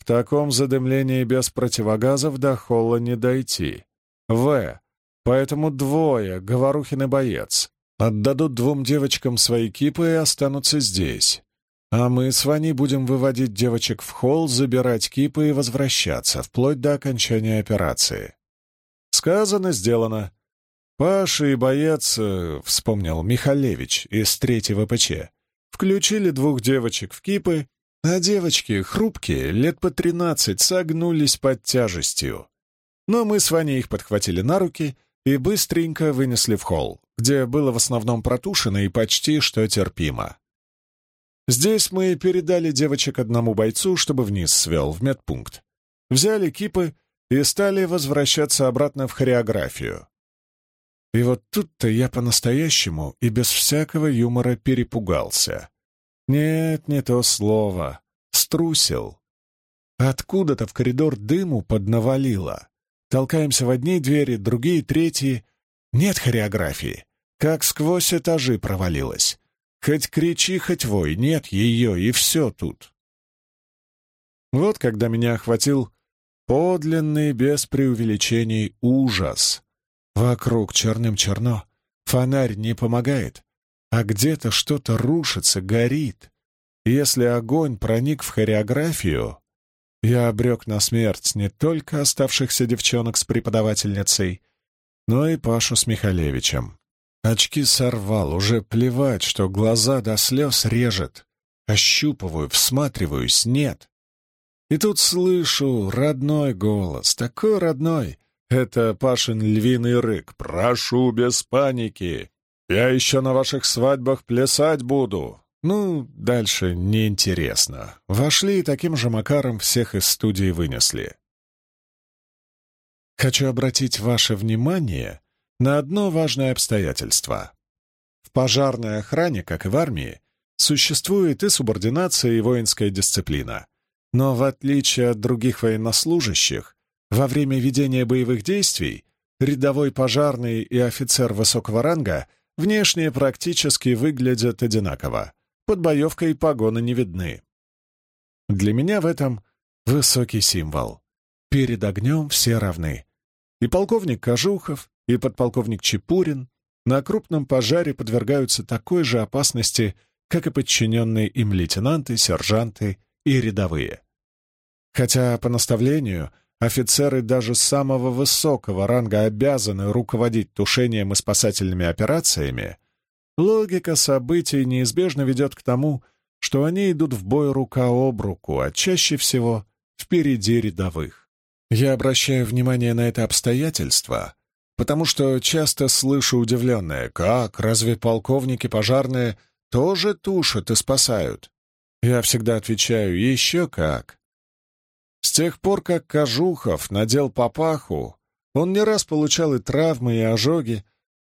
В таком задымлении без противогазов до холла не дойти. В. Поэтому двое, Говорухин и боец, отдадут двум девочкам свои кипы и останутся здесь. А мы с Ваней будем выводить девочек в холл, забирать кипы и возвращаться, вплоть до окончания операции. Сказано, сделано. Паша и боец, э, вспомнил Михалевич из третьего ПЧ, включили двух девочек в кипы, а девочки, хрупкие, лет по тринадцать, согнулись под тяжестью. Но мы с Ваней их подхватили на руки и быстренько вынесли в холл, где было в основном протушено и почти что терпимо. Здесь мы передали девочек одному бойцу, чтобы вниз свел, в медпункт. Взяли кипы и стали возвращаться обратно в хореографию. И вот тут-то я по-настоящему и без всякого юмора перепугался. Нет, не то слово. Струсил. Откуда-то в коридор дыму поднавалило. Толкаемся в одни двери, другие, третьи. Нет хореографии. Как сквозь этажи провалилась. Хоть кричи, хоть вой, нет ее, и все тут. Вот когда меня охватил подлинный, без преувеличений, ужас. Вокруг черным черно, фонарь не помогает, а где-то что-то рушится, горит. если огонь проник в хореографию, я обрек на смерть не только оставшихся девчонок с преподавательницей, но и Пашу с Михалевичем. Очки сорвал, уже плевать, что глаза до слез режет. Ощупываю, всматриваюсь, нет. И тут слышу родной голос, такой родной. Это Пашин львиный рык. «Прошу без паники! Я еще на ваших свадьбах плясать буду!» Ну, дальше неинтересно. Вошли и таким же макаром всех из студии вынесли. Хочу обратить ваше внимание на одно важное обстоятельство. В пожарной охране, как и в армии, существует и субординация, и воинская дисциплина. Но в отличие от других военнослужащих, во время ведения боевых действий рядовой пожарный и офицер высокого ранга внешне практически выглядят одинаково. Под боевкой погоны не видны. Для меня в этом высокий символ. Перед огнем все равны. И полковник Кожухов, и подполковник Чепурин на крупном пожаре подвергаются такой же опасности, как и подчиненные им лейтенанты, сержанты и рядовые. Хотя по наставлению офицеры даже самого высокого ранга обязаны руководить тушением и спасательными операциями, логика событий неизбежно ведет к тому, что они идут в бой рука об руку, а чаще всего впереди рядовых. Я обращаю внимание на это обстоятельство, потому что часто слышу удивленное, как, разве полковники пожарные тоже тушат и спасают? Я всегда отвечаю, еще как. С тех пор, как Кожухов надел папаху, он не раз получал и травмы, и ожоги.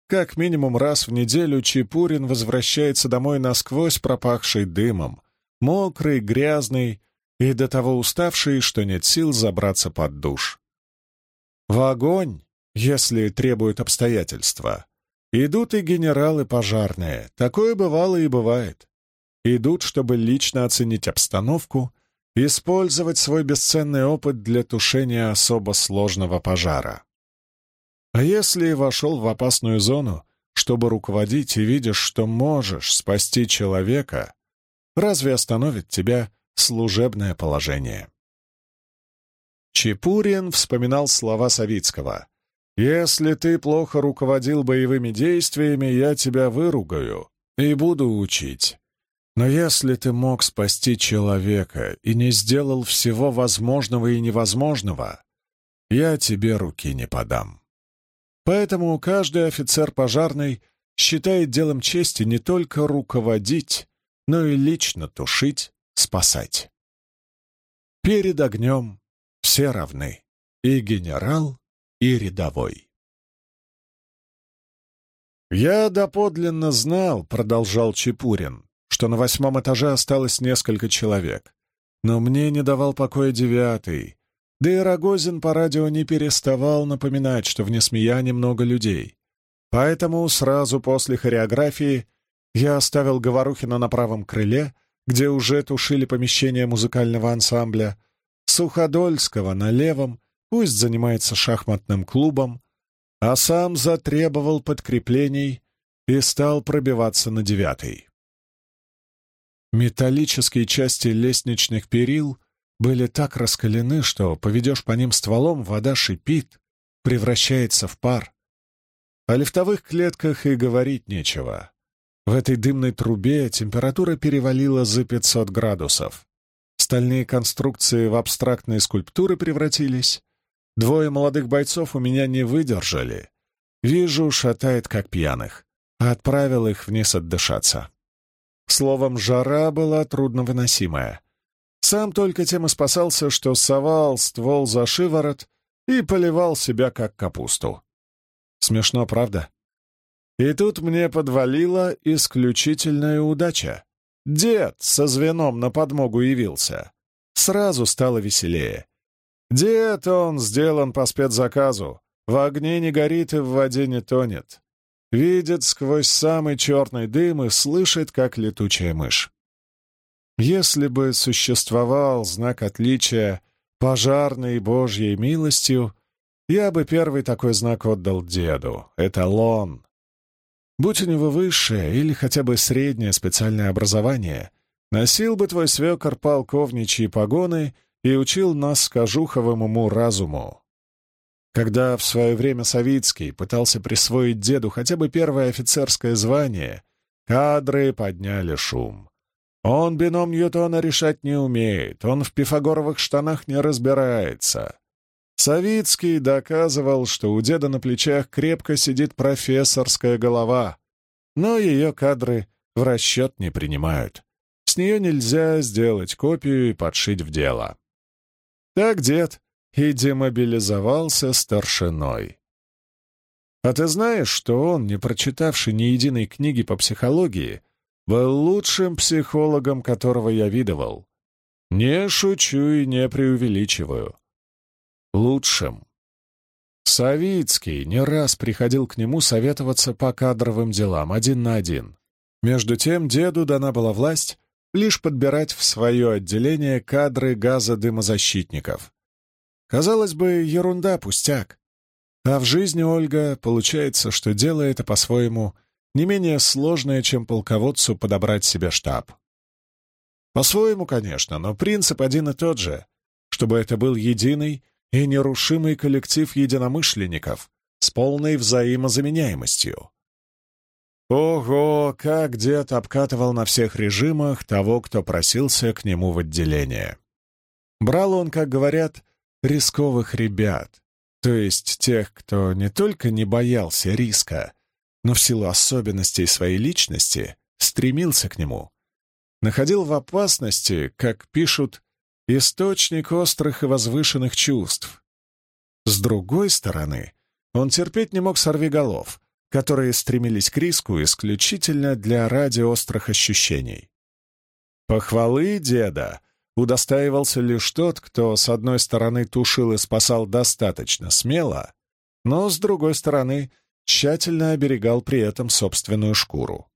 Как минимум раз в неделю Чепурин возвращается домой насквозь пропахший дымом, мокрый, грязный и до того уставший, что нет сил забраться под душ. В огонь если требуют обстоятельства. Идут и генералы пожарные, такое бывало и бывает. Идут, чтобы лично оценить обстановку, использовать свой бесценный опыт для тушения особо сложного пожара. А если вошел в опасную зону, чтобы руководить и видишь, что можешь спасти человека, разве остановит тебя служебное положение? Чепурин вспоминал слова Савицкого. Если ты плохо руководил боевыми действиями, я тебя выругаю и буду учить. Но если ты мог спасти человека и не сделал всего возможного и невозможного, я тебе руки не подам. Поэтому каждый офицер пожарный считает делом чести не только руководить, но и лично тушить, спасать. Перед огнем все равны, и генерал, и рядовой. «Я доподлинно знал», — продолжал Чепурин, что на восьмом этаже осталось несколько человек. Но мне не давал покоя девятый. Да и Рогозин по радио не переставал напоминать, что в Несмеяне много людей. Поэтому сразу после хореографии я оставил Говорухина на правом крыле, где уже тушили помещение музыкального ансамбля, Суходольского на левом, пусть занимается шахматным клубом, а сам затребовал подкреплений и стал пробиваться на девятый. Металлические части лестничных перил были так раскалены, что поведешь по ним стволом, вода шипит, превращается в пар. О лифтовых клетках и говорить нечего. В этой дымной трубе температура перевалила за 500 градусов. Стальные конструкции в абстрактные скульптуры превратились. Двое молодых бойцов у меня не выдержали. Вижу, шатает как пьяных. Отправил их вниз отдышаться. Словом, жара была трудновыносимая. Сам только тем и спасался, что совал ствол за шиворот и поливал себя как капусту. Смешно, правда? И тут мне подвалила исключительная удача. Дед со звеном на подмогу явился. Сразу стало веселее. Дед он сделан по спецзаказу. В огне не горит и в воде не тонет. Видит сквозь самый черный дым и слышит, как летучая мышь. Если бы существовал знак отличия пожарной Божьей милостью, я бы первый такой знак отдал деду. Эталон. Будь у него высшее или хотя бы среднее специальное образование, носил бы твой свекор полковничьи погоны и учил нас кожуховому уму-разуму. Когда в свое время Савицкий пытался присвоить деду хотя бы первое офицерское звание, кадры подняли шум. Он бином Ньютона решать не умеет, он в пифагоровых штанах не разбирается. Савицкий доказывал, что у деда на плечах крепко сидит профессорская голова, но ее кадры в расчет не принимают. С нее нельзя сделать копию и подшить в дело. Так дед и демобилизовался старшиной. А ты знаешь, что он, не прочитавший ни единой книги по психологии, был лучшим психологом, которого я видывал? Не шучу и не преувеличиваю лучшим. Савицкий не раз приходил к нему советоваться по кадровым делам один на один. Между тем деду дана была власть лишь подбирать в свое отделение кадры газодымозащитников. Казалось бы, ерунда, пустяк. А в жизни Ольга получается, что дело это по-своему не менее сложное, чем полководцу подобрать себе штаб. По-своему, конечно, но принцип один и тот же, чтобы это был единый и нерушимый коллектив единомышленников с полной взаимозаменяемостью. Ого, как дед обкатывал на всех режимах того, кто просился к нему в отделение. Брал он, как говорят, рисковых ребят, то есть тех, кто не только не боялся риска, но в силу особенностей своей личности стремился к нему. Находил в опасности, как пишут, источник острых и возвышенных чувств. С другой стороны, он терпеть не мог сорвиголов, которые стремились к риску исключительно для ради острых ощущений. Похвалы деда удостаивался лишь тот, кто, с одной стороны, тушил и спасал достаточно смело, но, с другой стороны, тщательно оберегал при этом собственную шкуру.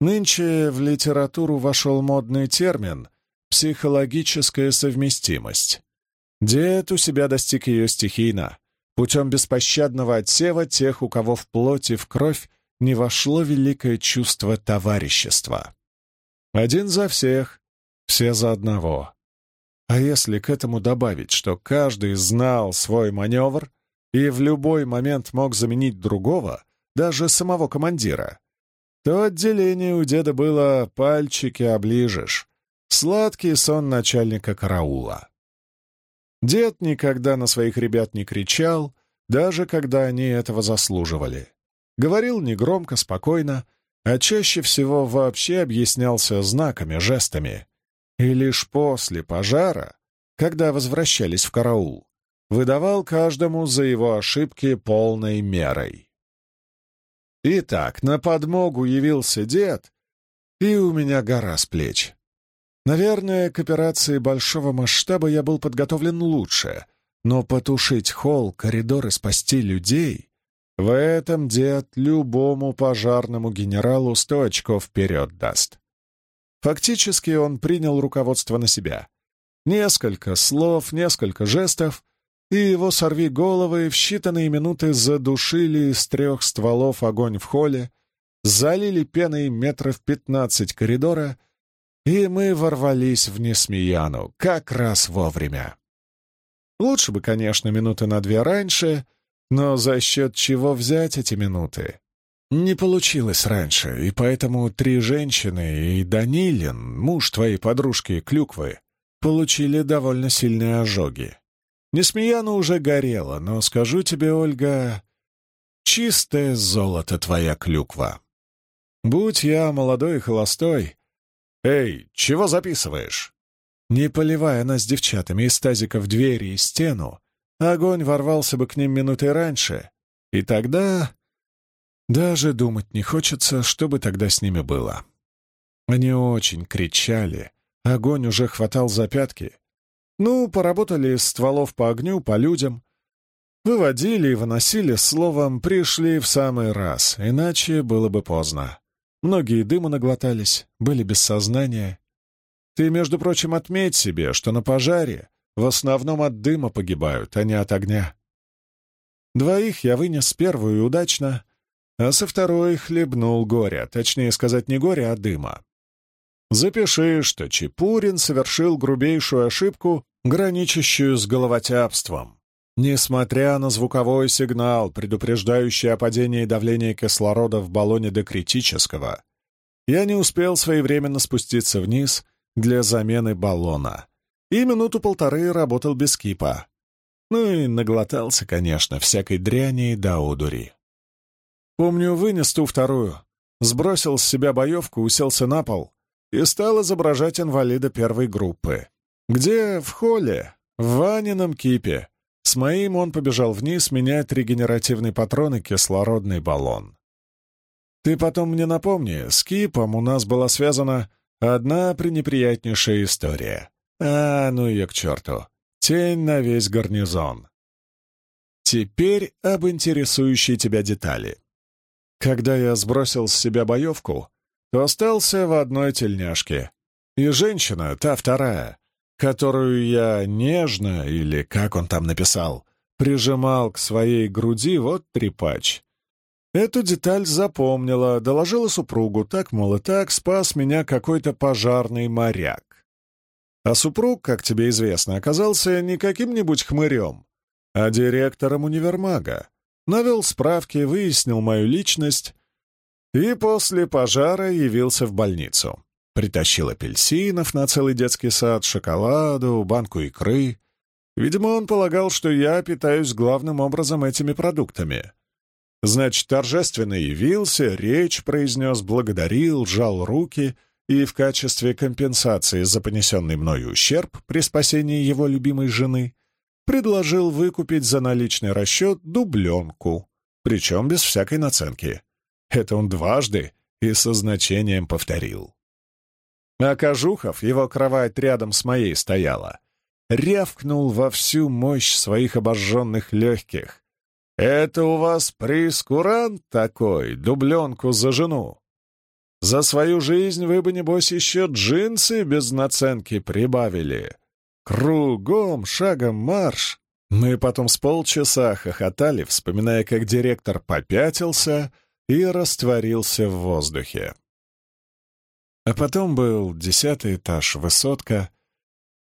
Нынче в литературу вошел модный термин Психологическая совместимость. Дед у себя достиг ее стихийно, путем беспощадного отсева тех, у кого в плоти, в кровь не вошло великое чувство товарищества. Один за всех, все за одного. А если к этому добавить, что каждый знал свой маневр и в любой момент мог заменить другого, даже самого командира, то отделение у деда было «пальчики оближешь», Сладкий сон начальника караула. Дед никогда на своих ребят не кричал, даже когда они этого заслуживали. Говорил негромко, спокойно, а чаще всего вообще объяснялся знаками, жестами. И лишь после пожара, когда возвращались в караул, выдавал каждому за его ошибки полной мерой. Итак, на подмогу явился дед и у меня гора с плеч. Наверное, к операции большого масштаба я был подготовлен лучше, но потушить холл, коридор и спасти людей — в этом дед любому пожарному генералу сто очков вперед даст. Фактически он принял руководство на себя. Несколько слов, несколько жестов, и его сорви головы в считанные минуты задушили из трех стволов огонь в холле, залили пеной метров пятнадцать коридора, и мы ворвались в Несмеяну как раз вовремя. Лучше бы, конечно, минуты на две раньше, но за счет чего взять эти минуты? Не получилось раньше, и поэтому три женщины и Данилин, муж твоей подружки Клюквы, получили довольно сильные ожоги. Несмеяна уже горела, но скажу тебе, Ольга, чистое золото твоя клюква. Будь я молодой и холостой... Эй, чего записываешь? Не поливая нас девчатами из тазика в двери и стену, огонь ворвался бы к ним минуты раньше, и тогда... Даже думать не хочется, что бы тогда с ними было. Они очень кричали, огонь уже хватал за пятки. Ну, поработали из стволов по огню, по людям. Выводили и выносили, словом, пришли в самый раз, иначе было бы поздно. Многие дыма наглотались, были без сознания. Ты, между прочим, отметь себе, что на пожаре в основном от дыма погибают, а не от огня. Двоих я вынес первую удачно, а со второй хлебнул горя, точнее сказать, не горя, а дыма. Запиши, что Чепурин совершил грубейшую ошибку, граничащую с головотяпством. Несмотря на звуковой сигнал, предупреждающий о падении давления кислорода в баллоне до критического, я не успел своевременно спуститься вниз для замены баллона. И минуту-полторы работал без кипа. Ну и наглотался, конечно, всякой дряни да удури. Помню, вынес ту вторую, сбросил с себя боевку, уселся на пол и стал изображать инвалида первой группы. Где в холле, в Ванином кипе, с моим он побежал вниз менять регенеративный патрон и кислородный баллон. Ты потом мне напомни, с Кипом у нас была связана одна пренеприятнейшая история. А, ну ее к черту. Тень на весь гарнизон. Теперь об интересующей тебя детали. Когда я сбросил с себя боевку, то остался в одной тельняшке. И женщина, та вторая, которую я нежно, или как он там написал, прижимал к своей груди, вот трепач. Эту деталь запомнила, доложила супругу, так, мол, и так спас меня какой-то пожарный моряк. А супруг, как тебе известно, оказался не каким-нибудь хмырем, а директором универмага. Навел справки, выяснил мою личность и после пожара явился в больницу. Притащил апельсинов на целый детский сад, шоколаду, банку икры. Видимо, он полагал, что я питаюсь главным образом этими продуктами. Значит, торжественно явился, речь произнес, благодарил, жал руки и в качестве компенсации за понесенный мною ущерб при спасении его любимой жены предложил выкупить за наличный расчет дубленку, причем без всякой наценки. Это он дважды и со значением повторил. А Кожухов, его кровать рядом с моей стояла, рявкнул во всю мощь своих обожженных легких. «Это у вас прескурант такой, дубленку за жену? За свою жизнь вы бы, небось, еще джинсы без наценки прибавили. Кругом, шагом марш!» Мы потом с полчаса хохотали, вспоминая, как директор попятился и растворился в воздухе. А потом был десятый этаж, высотка.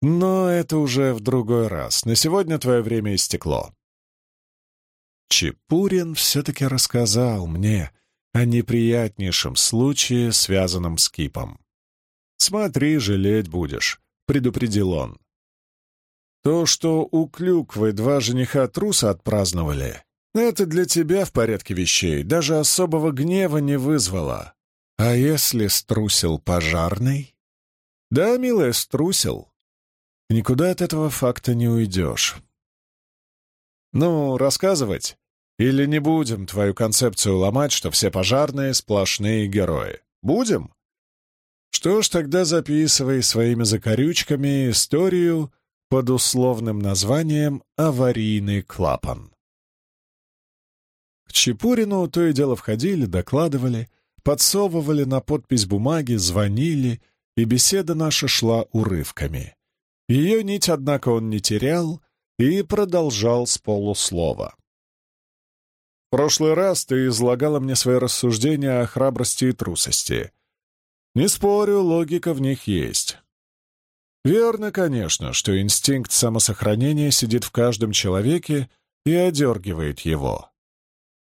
Но это уже в другой раз. На сегодня твое время истекло. Чепурин все-таки рассказал мне о неприятнейшем случае, связанном с Кипом. «Смотри, жалеть будешь», — предупредил он. «То, что у Клюквы два жениха труса отпраздновали, это для тебя в порядке вещей, даже особого гнева не вызвало. А если струсил пожарный? Да, милая, струсил. Никуда от этого факта не уйдешь. Ну, рассказывать? Или не будем твою концепцию ломать, что все пожарные — сплошные герои? Будем? Что ж, тогда записывай своими закорючками историю под условным названием «Аварийный клапан». К Чепурину то и дело входили, докладывали, подсовывали на подпись бумаги, звонили, и беседа наша шла урывками. Ее нить, однако, он не терял и продолжал с полуслова. «В прошлый раз ты излагала мне свои рассуждения о храбрости и трусости. Не спорю, логика в них есть. Верно, конечно, что инстинкт самосохранения сидит в каждом человеке и одергивает его.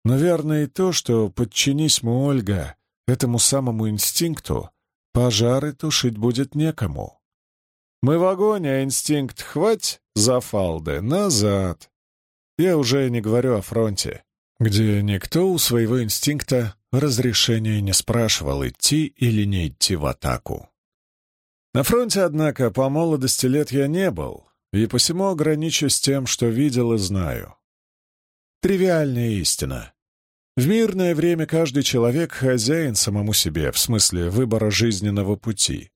Но верно и то, что, подчинись мы, Ольга, этому самому инстинкту, пожары тушить будет некому. Мы в огоне, а инстинкт «хвать» за фалды назад. Я уже не говорю о фронте, где никто у своего инстинкта разрешения не спрашивал, идти или не идти в атаку. На фронте, однако, по молодости лет я не был, и посему ограничусь тем, что видел и знаю. Тривиальная истина. В мирное время каждый человек — хозяин самому себе, в смысле выбора жизненного пути.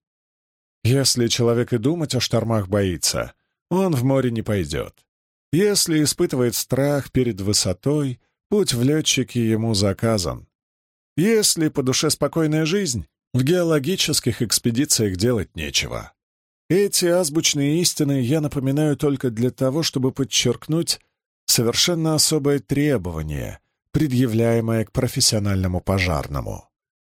Если человек и думать о штормах боится, он в море не пойдет. Если испытывает страх перед высотой, путь в летчики ему заказан. Если по душе спокойная жизнь, в геологических экспедициях делать нечего. Эти азбучные истины я напоминаю только для того, чтобы подчеркнуть совершенно особое требование, предъявляемое к профессиональному пожарному.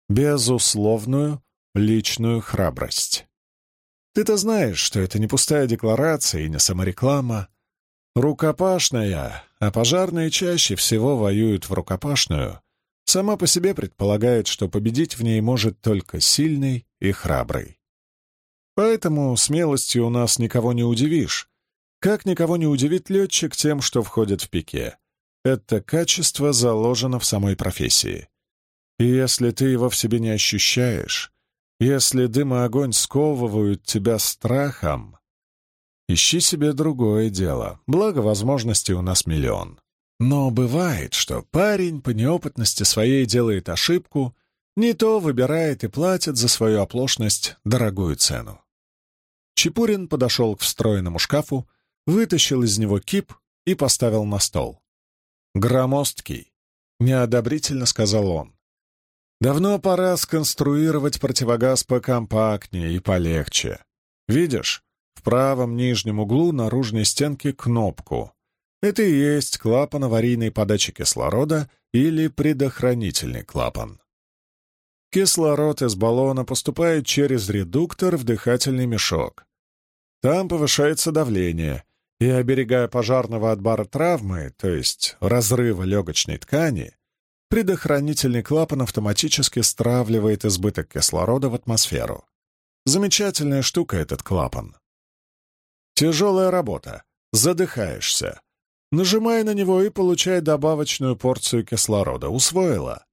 Безусловную личную храбрость. Ты-то знаешь, что это не пустая декларация и не самореклама. Рукопашная, а пожарные чаще всего воюют в рукопашную, сама по себе предполагает, что победить в ней может только сильный и храбрый. Поэтому смелостью у нас никого не удивишь, как никого не удивит летчик тем, что входит в пике. Это качество заложено в самой профессии. И если ты его в себе не ощущаешь, если дым и огонь сковывают тебя страхом, ищи себе другое дело, благо возможностей у нас миллион. Но бывает, что парень по неопытности своей делает ошибку, не то выбирает и платит за свою оплошность дорогую цену. Чепурин подошел к встроенному шкафу, вытащил из него кип и поставил на стол. «Громоздкий», — неодобрительно сказал он. «Давно пора сконструировать противогаз покомпактнее и полегче. Видишь, в правом нижнем углу наружной стенки кнопку. Это и есть клапан аварийной подачи кислорода или предохранительный клапан. Кислород из баллона поступает через редуктор в дыхательный мешок. Там повышается давление, и, оберегая пожарного от баротравмы, то есть разрыва легочной ткани, предохранительный клапан автоматически стравливает избыток кислорода в атмосферу. Замечательная штука этот клапан. Тяжелая работа. Задыхаешься. Нажимай на него и получай добавочную порцию кислорода. Усвоила?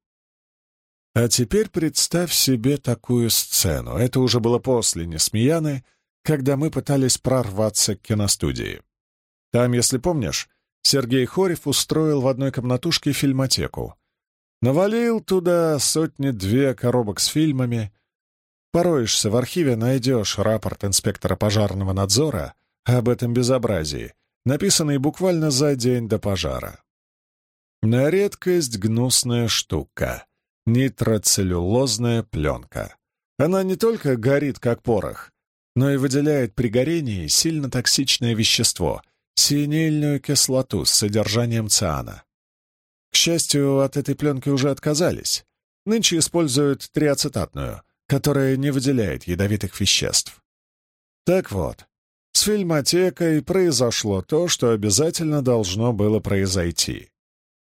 А теперь представь себе такую сцену. Это уже было после Несмеяны, когда мы пытались прорваться к киностудии. Там, если помнишь, Сергей Хорев устроил в одной комнатушке фильмотеку. Навалил туда сотни-две коробок с фильмами. Пороешься в архиве, найдешь рапорт инспектора пожарного надзора об этом безобразии, написанный буквально за день до пожара. На редкость гнусная штука — нитроцеллюлозная пленка. Она не только горит, как порох, но и выделяет при горении сильно токсичное вещество — синильную кислоту с содержанием циана. К счастью, от этой пленки уже отказались. Нынче используют триацетатную, которая не выделяет ядовитых веществ. Так вот, с фильмотекой произошло то, что обязательно должно было произойти.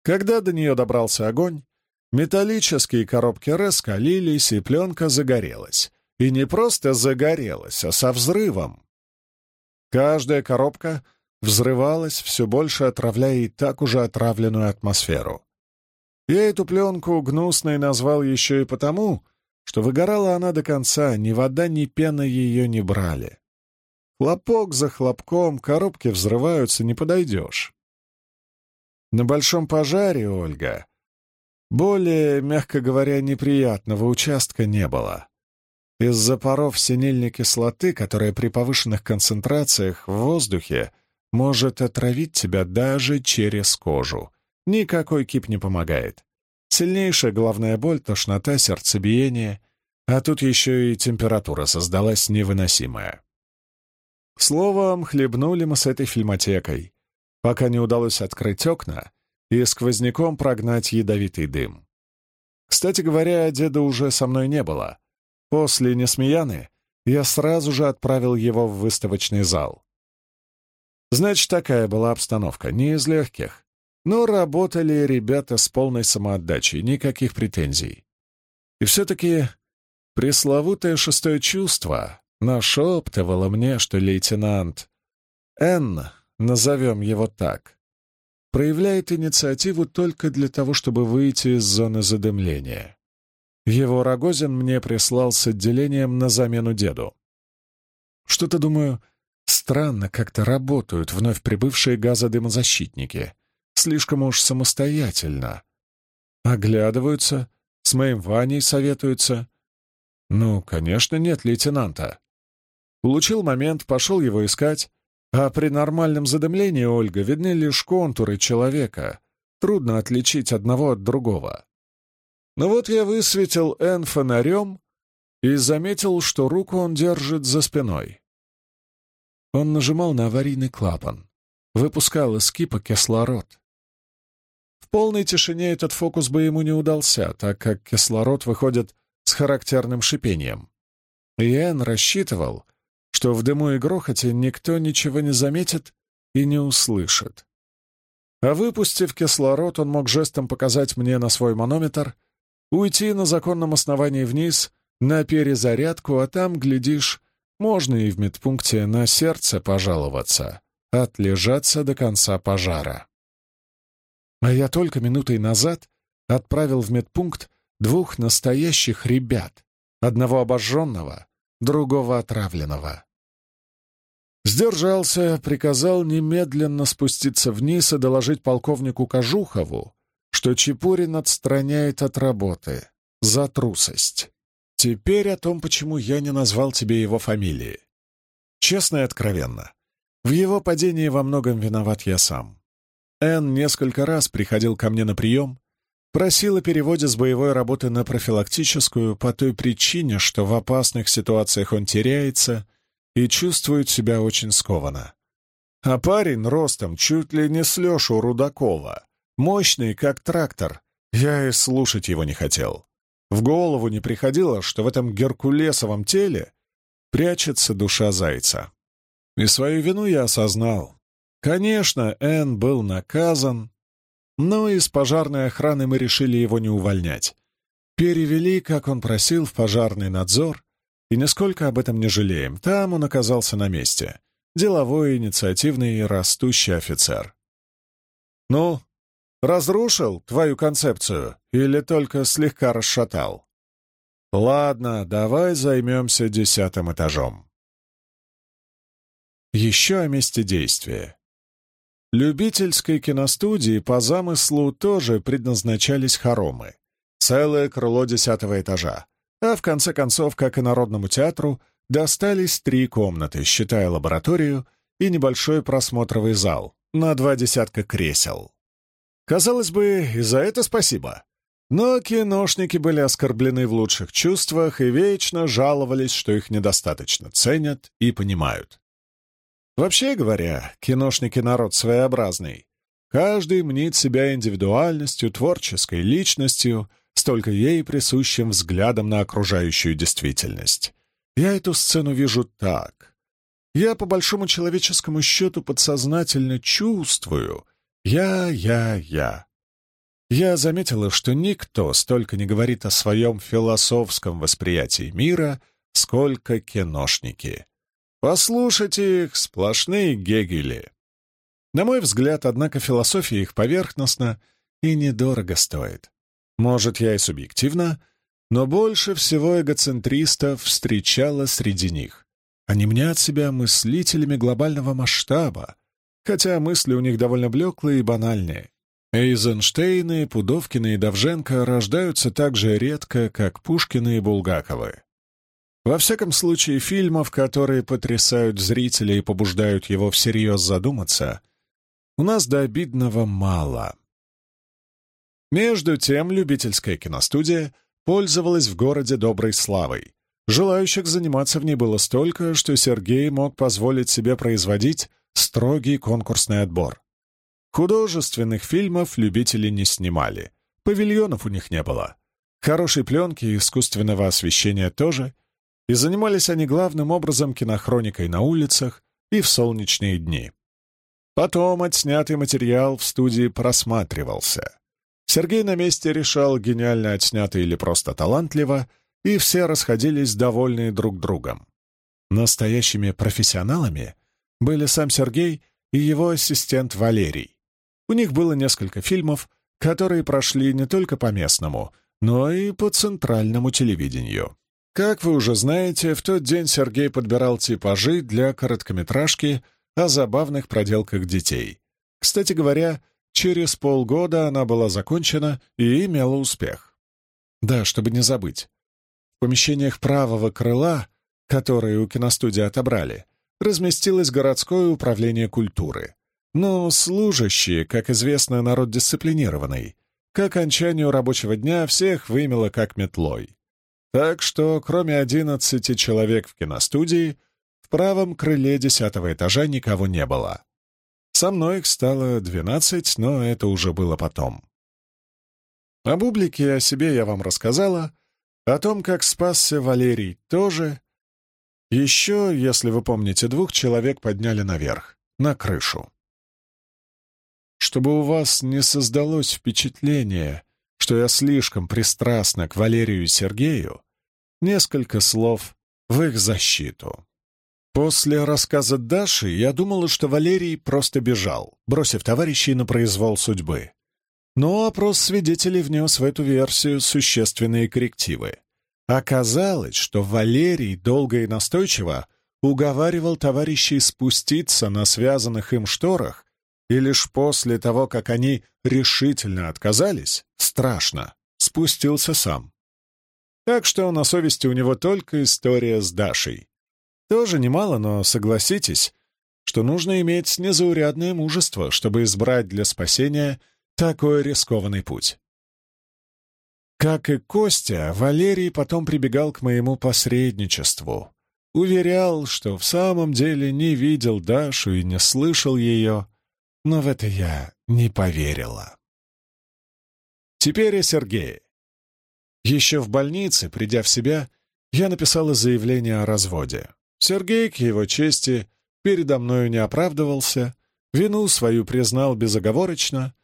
Когда до нее добрался огонь, металлические коробки раскалились, и пленка загорелась. И не просто загорелась, а со взрывом. Каждая коробка взрывалась, все больше отравляя и так уже отравленную атмосферу. Я эту пленку гнусной назвал еще и потому, что выгорала она до конца, ни вода, ни пена ее не брали. Хлопок за хлопком, коробки взрываются, не подойдешь. На большом пожаре, Ольга, более, мягко говоря, неприятного участка не было. из-за паров синильной кислоты, которая при повышенных концентрациях в воздухе может отравить тебя даже через кожу. Никакой кип не помогает. Сильнейшая головная боль, тошнота, сердцебиение, а тут еще и температура создалась невыносимая. Словом, хлебнули мы с этой фильмотекой, пока не удалось открыть окна и сквозняком прогнать ядовитый дым. Кстати говоря, деда уже со мной не было. После Несмеяны я сразу же отправил его в выставочный зал. Значит, такая была обстановка, не из легких. Но работали ребята с полной самоотдачей, никаких претензий. И все-таки пресловутое шестое чувство нашептывало мне, что лейтенант Н, назовем его так, проявляет инициативу только для того, чтобы выйти из зоны задымления. Его Рогозин мне прислал с отделением на замену деду. Что-то, думаю, странно как-то работают вновь прибывшие газодымозащитники. Слишком уж самостоятельно. Оглядываются, с моим Ваней советуются. Ну, конечно, нет лейтенанта. Улучил момент, пошел его искать, а при нормальном задымлении, Ольга, видны лишь контуры человека. Трудно отличить одного от другого. Но вот я высветил Н фонарем и заметил, что руку он держит за спиной. Он нажимал на аварийный клапан, выпускал из кипа кислород. В полной тишине этот фокус бы ему не удался, так как кислород выходит с характерным шипением. И Эн рассчитывал, что в дыму и грохоте никто ничего не заметит и не услышит. А выпустив кислород, он мог жестом показать мне на свой манометр, уйти на законном основании вниз, на перезарядку, а там, глядишь, можно и в медпункте на сердце пожаловаться, отлежаться до конца пожара. А я только минутой назад отправил в медпункт двух настоящих ребят, одного обожженного, другого отравленного. Сдержался, приказал немедленно спуститься вниз и доложить полковнику Кожухову, что Чепурин отстраняет от работы за трусость. Теперь о том, почему я не назвал тебе его фамилии. Честно и откровенно, в его падении во многом виноват я сам. Эн несколько раз приходил ко мне на прием, просил о переводе с боевой работы на профилактическую по той причине, что в опасных ситуациях он теряется — и чувствует себя очень скованно. А парень ростом чуть ли не с Лешу Рудакова, мощный, как трактор. Я и слушать его не хотел. В голову не приходило, что в этом геркулесовом теле прячется душа зайца. И свою вину я осознал. Конечно, Эн был наказан, но из пожарной охраны мы решили его не увольнять. Перевели, как он просил, в пожарный надзор, и нисколько об этом не жалеем. Там он оказался на месте. Деловой, инициативный и растущий офицер. «Ну, разрушил твою концепцию или только слегка расшатал?» «Ладно, давай займемся десятым этажом». Еще о месте действия. Любительской киностудии по замыслу тоже предназначались хоромы. Целое крыло десятого этажа. А в конце концов, как и Народному театру, достались три комнаты, считая лабораторию и небольшой просмотровый зал на два десятка кресел. Казалось бы, и за это спасибо. Но киношники были оскорблены в лучших чувствах и вечно жаловались, что их недостаточно ценят и понимают. Вообще говоря, киношники народ своеобразный. Каждый мнит себя индивидуальностью, творческой личностью, столько ей присущим взглядом на окружающую действительность. Я эту сцену вижу так. Я, по большому человеческому счету, подсознательно чувствую. Я, я, я. Я заметила, что никто столько не говорит о своем философском восприятии мира, сколько киношники. Послушайте их, сплошные гегели. На мой взгляд, однако, философия их поверхностна и недорого стоит. Может, я и субъективно, но больше всего эгоцентристов встречала среди них. Они мнят себя мыслителями глобального масштаба, хотя мысли у них довольно блеклые и банальные. Эйзенштейны, Пудовкины и Давженко рождаются так же редко, как Пушкины и Булгаковы. Во всяком случае, фильмов, которые потрясают зрителя и побуждают его всерьез задуматься, у нас до обидного мало. Между тем, любительская киностудия пользовалась в городе доброй славой. Желающих заниматься в ней было столько, что Сергей мог позволить себе производить строгий конкурсный отбор. Художественных фильмов любители не снимали, павильонов у них не было. Хорошей пленки и искусственного освещения тоже, и занимались они главным образом кинохроникой на улицах и в солнечные дни. Потом отснятый материал в студии просматривался. Сергей на месте решал, гениально отснято или просто талантливо, и все расходились довольные друг другом. Настоящими профессионалами были сам Сергей и его ассистент Валерий. У них было несколько фильмов, которые прошли не только по местному, но и по центральному телевидению. Как вы уже знаете, в тот день Сергей подбирал типажи для короткометражки о забавных проделках детей. Кстати говоря, через полгода она была закончена и имела успех. Да, чтобы не забыть. В помещениях правого крыла, которые у киностудии отобрали, разместилось городское управление культуры. Но служащие, как известно, народ дисциплинированный. К окончанию рабочего дня всех вымело как метлой. Так что, кроме одиннадцати человек в киностудии, в правом крыле десятого этажа никого не было. Со мной их стало двенадцать, но это уже было потом. О бублике и о себе я вам рассказала, о том, как спасся Валерий, тоже. Еще, если вы помните, двух человек подняли наверх, на крышу чтобы у вас не создалось впечатление, что я слишком пристрастна к Валерию и Сергею, несколько слов в их защиту. После рассказа Даши я думала, что Валерий просто бежал, бросив товарищей на произвол судьбы. Но опрос свидетелей внес в эту версию существенные коррективы. Оказалось, что Валерий долго и настойчиво уговаривал товарищей спуститься на связанных им шторах и лишь после того, как они решительно отказались, страшно, спустился сам. Так что на совести у него только история с Дашей. Тоже немало, но согласитесь, что нужно иметь незаурядное мужество, чтобы избрать для спасения такой рискованный путь. Как и Костя, Валерий потом прибегал к моему посредничеству. Уверял, что в самом деле не видел Дашу и не слышал ее, но в это я не поверила. Теперь о Сергее. Еще в больнице, придя в себя, я написала заявление о разводе. Сергей, к его чести, передо мною не оправдывался, вину свою признал безоговорочно,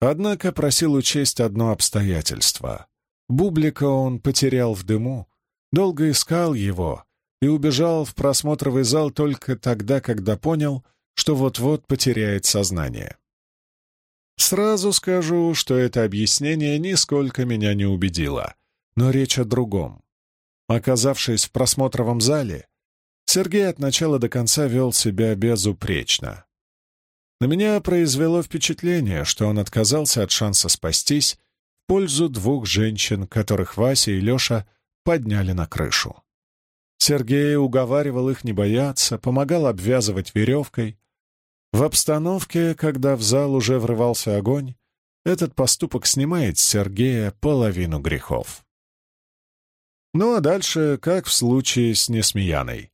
однако просил учесть одно обстоятельство. Бублика он потерял в дыму, долго искал его и убежал в просмотровый зал только тогда, когда понял, что вот-вот потеряет сознание. Сразу скажу, что это объяснение нисколько меня не убедило, но речь о другом. Оказавшись в просмотровом зале, Сергей от начала до конца вел себя безупречно. На меня произвело впечатление, что он отказался от шанса спастись в пользу двух женщин, которых Вася и Леша подняли на крышу. Сергей уговаривал их не бояться, помогал обвязывать веревкой, в обстановке, когда в зал уже врывался огонь, этот поступок снимает с Сергея половину грехов. Ну а дальше, как в случае с Несмеяной.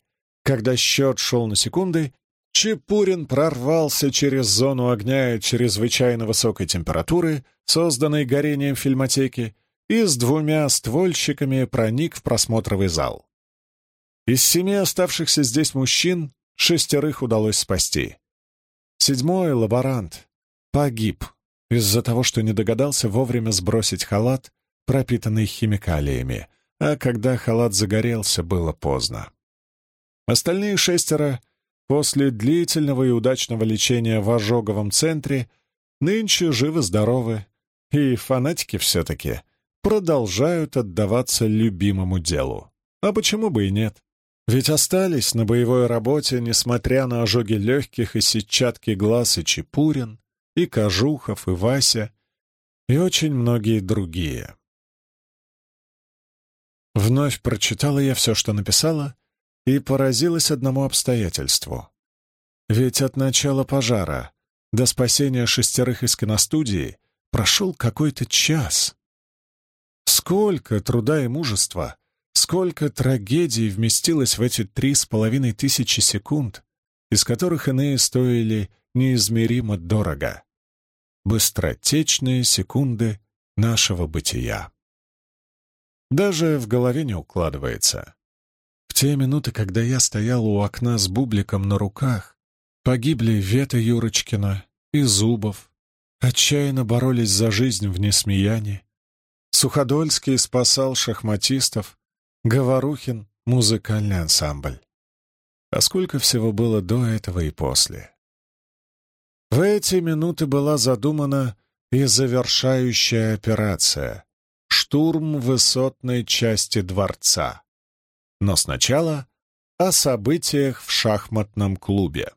Когда счет шел на секунды, Чепурин прорвался через зону огня и чрезвычайно высокой температуры, созданной горением фильмотеки, и с двумя ствольщиками проник в просмотровый зал. Из семи оставшихся здесь мужчин шестерых удалось спасти. Седьмой лаборант погиб из-за того, что не догадался вовремя сбросить халат, пропитанный химикалиями, а когда халат загорелся, было поздно. Остальные шестеро после длительного и удачного лечения в ожоговом центре нынче живы-здоровы, и фанатики все-таки продолжают отдаваться любимому делу. А почему бы и нет? Ведь остались на боевой работе, несмотря на ожоги легких и сетчатки глаз и Чепурин, и Кожухов, и Вася, и очень многие другие. Вновь прочитала я все, что написала, и поразилась одному обстоятельству. Ведь от начала пожара до спасения шестерых из киностудии прошел какой-то час. Сколько труда и мужества, сколько трагедий вместилось в эти три с половиной тысячи секунд, из которых иные стоили неизмеримо дорого. Быстротечные секунды нашего бытия. Даже в голове не укладывается. Те минуты, когда я стоял у окна с бубликом на руках, Погибли Вета Юрочкина и Зубов, отчаянно боролись за жизнь в Несмеяне. Суходольский спасал шахматистов, Говорухин — музыкальный ансамбль. А сколько всего было до этого и после. В эти минуты была задумана и завершающая операция — штурм высотной части дворца. Но сначала о событиях в шахматном клубе.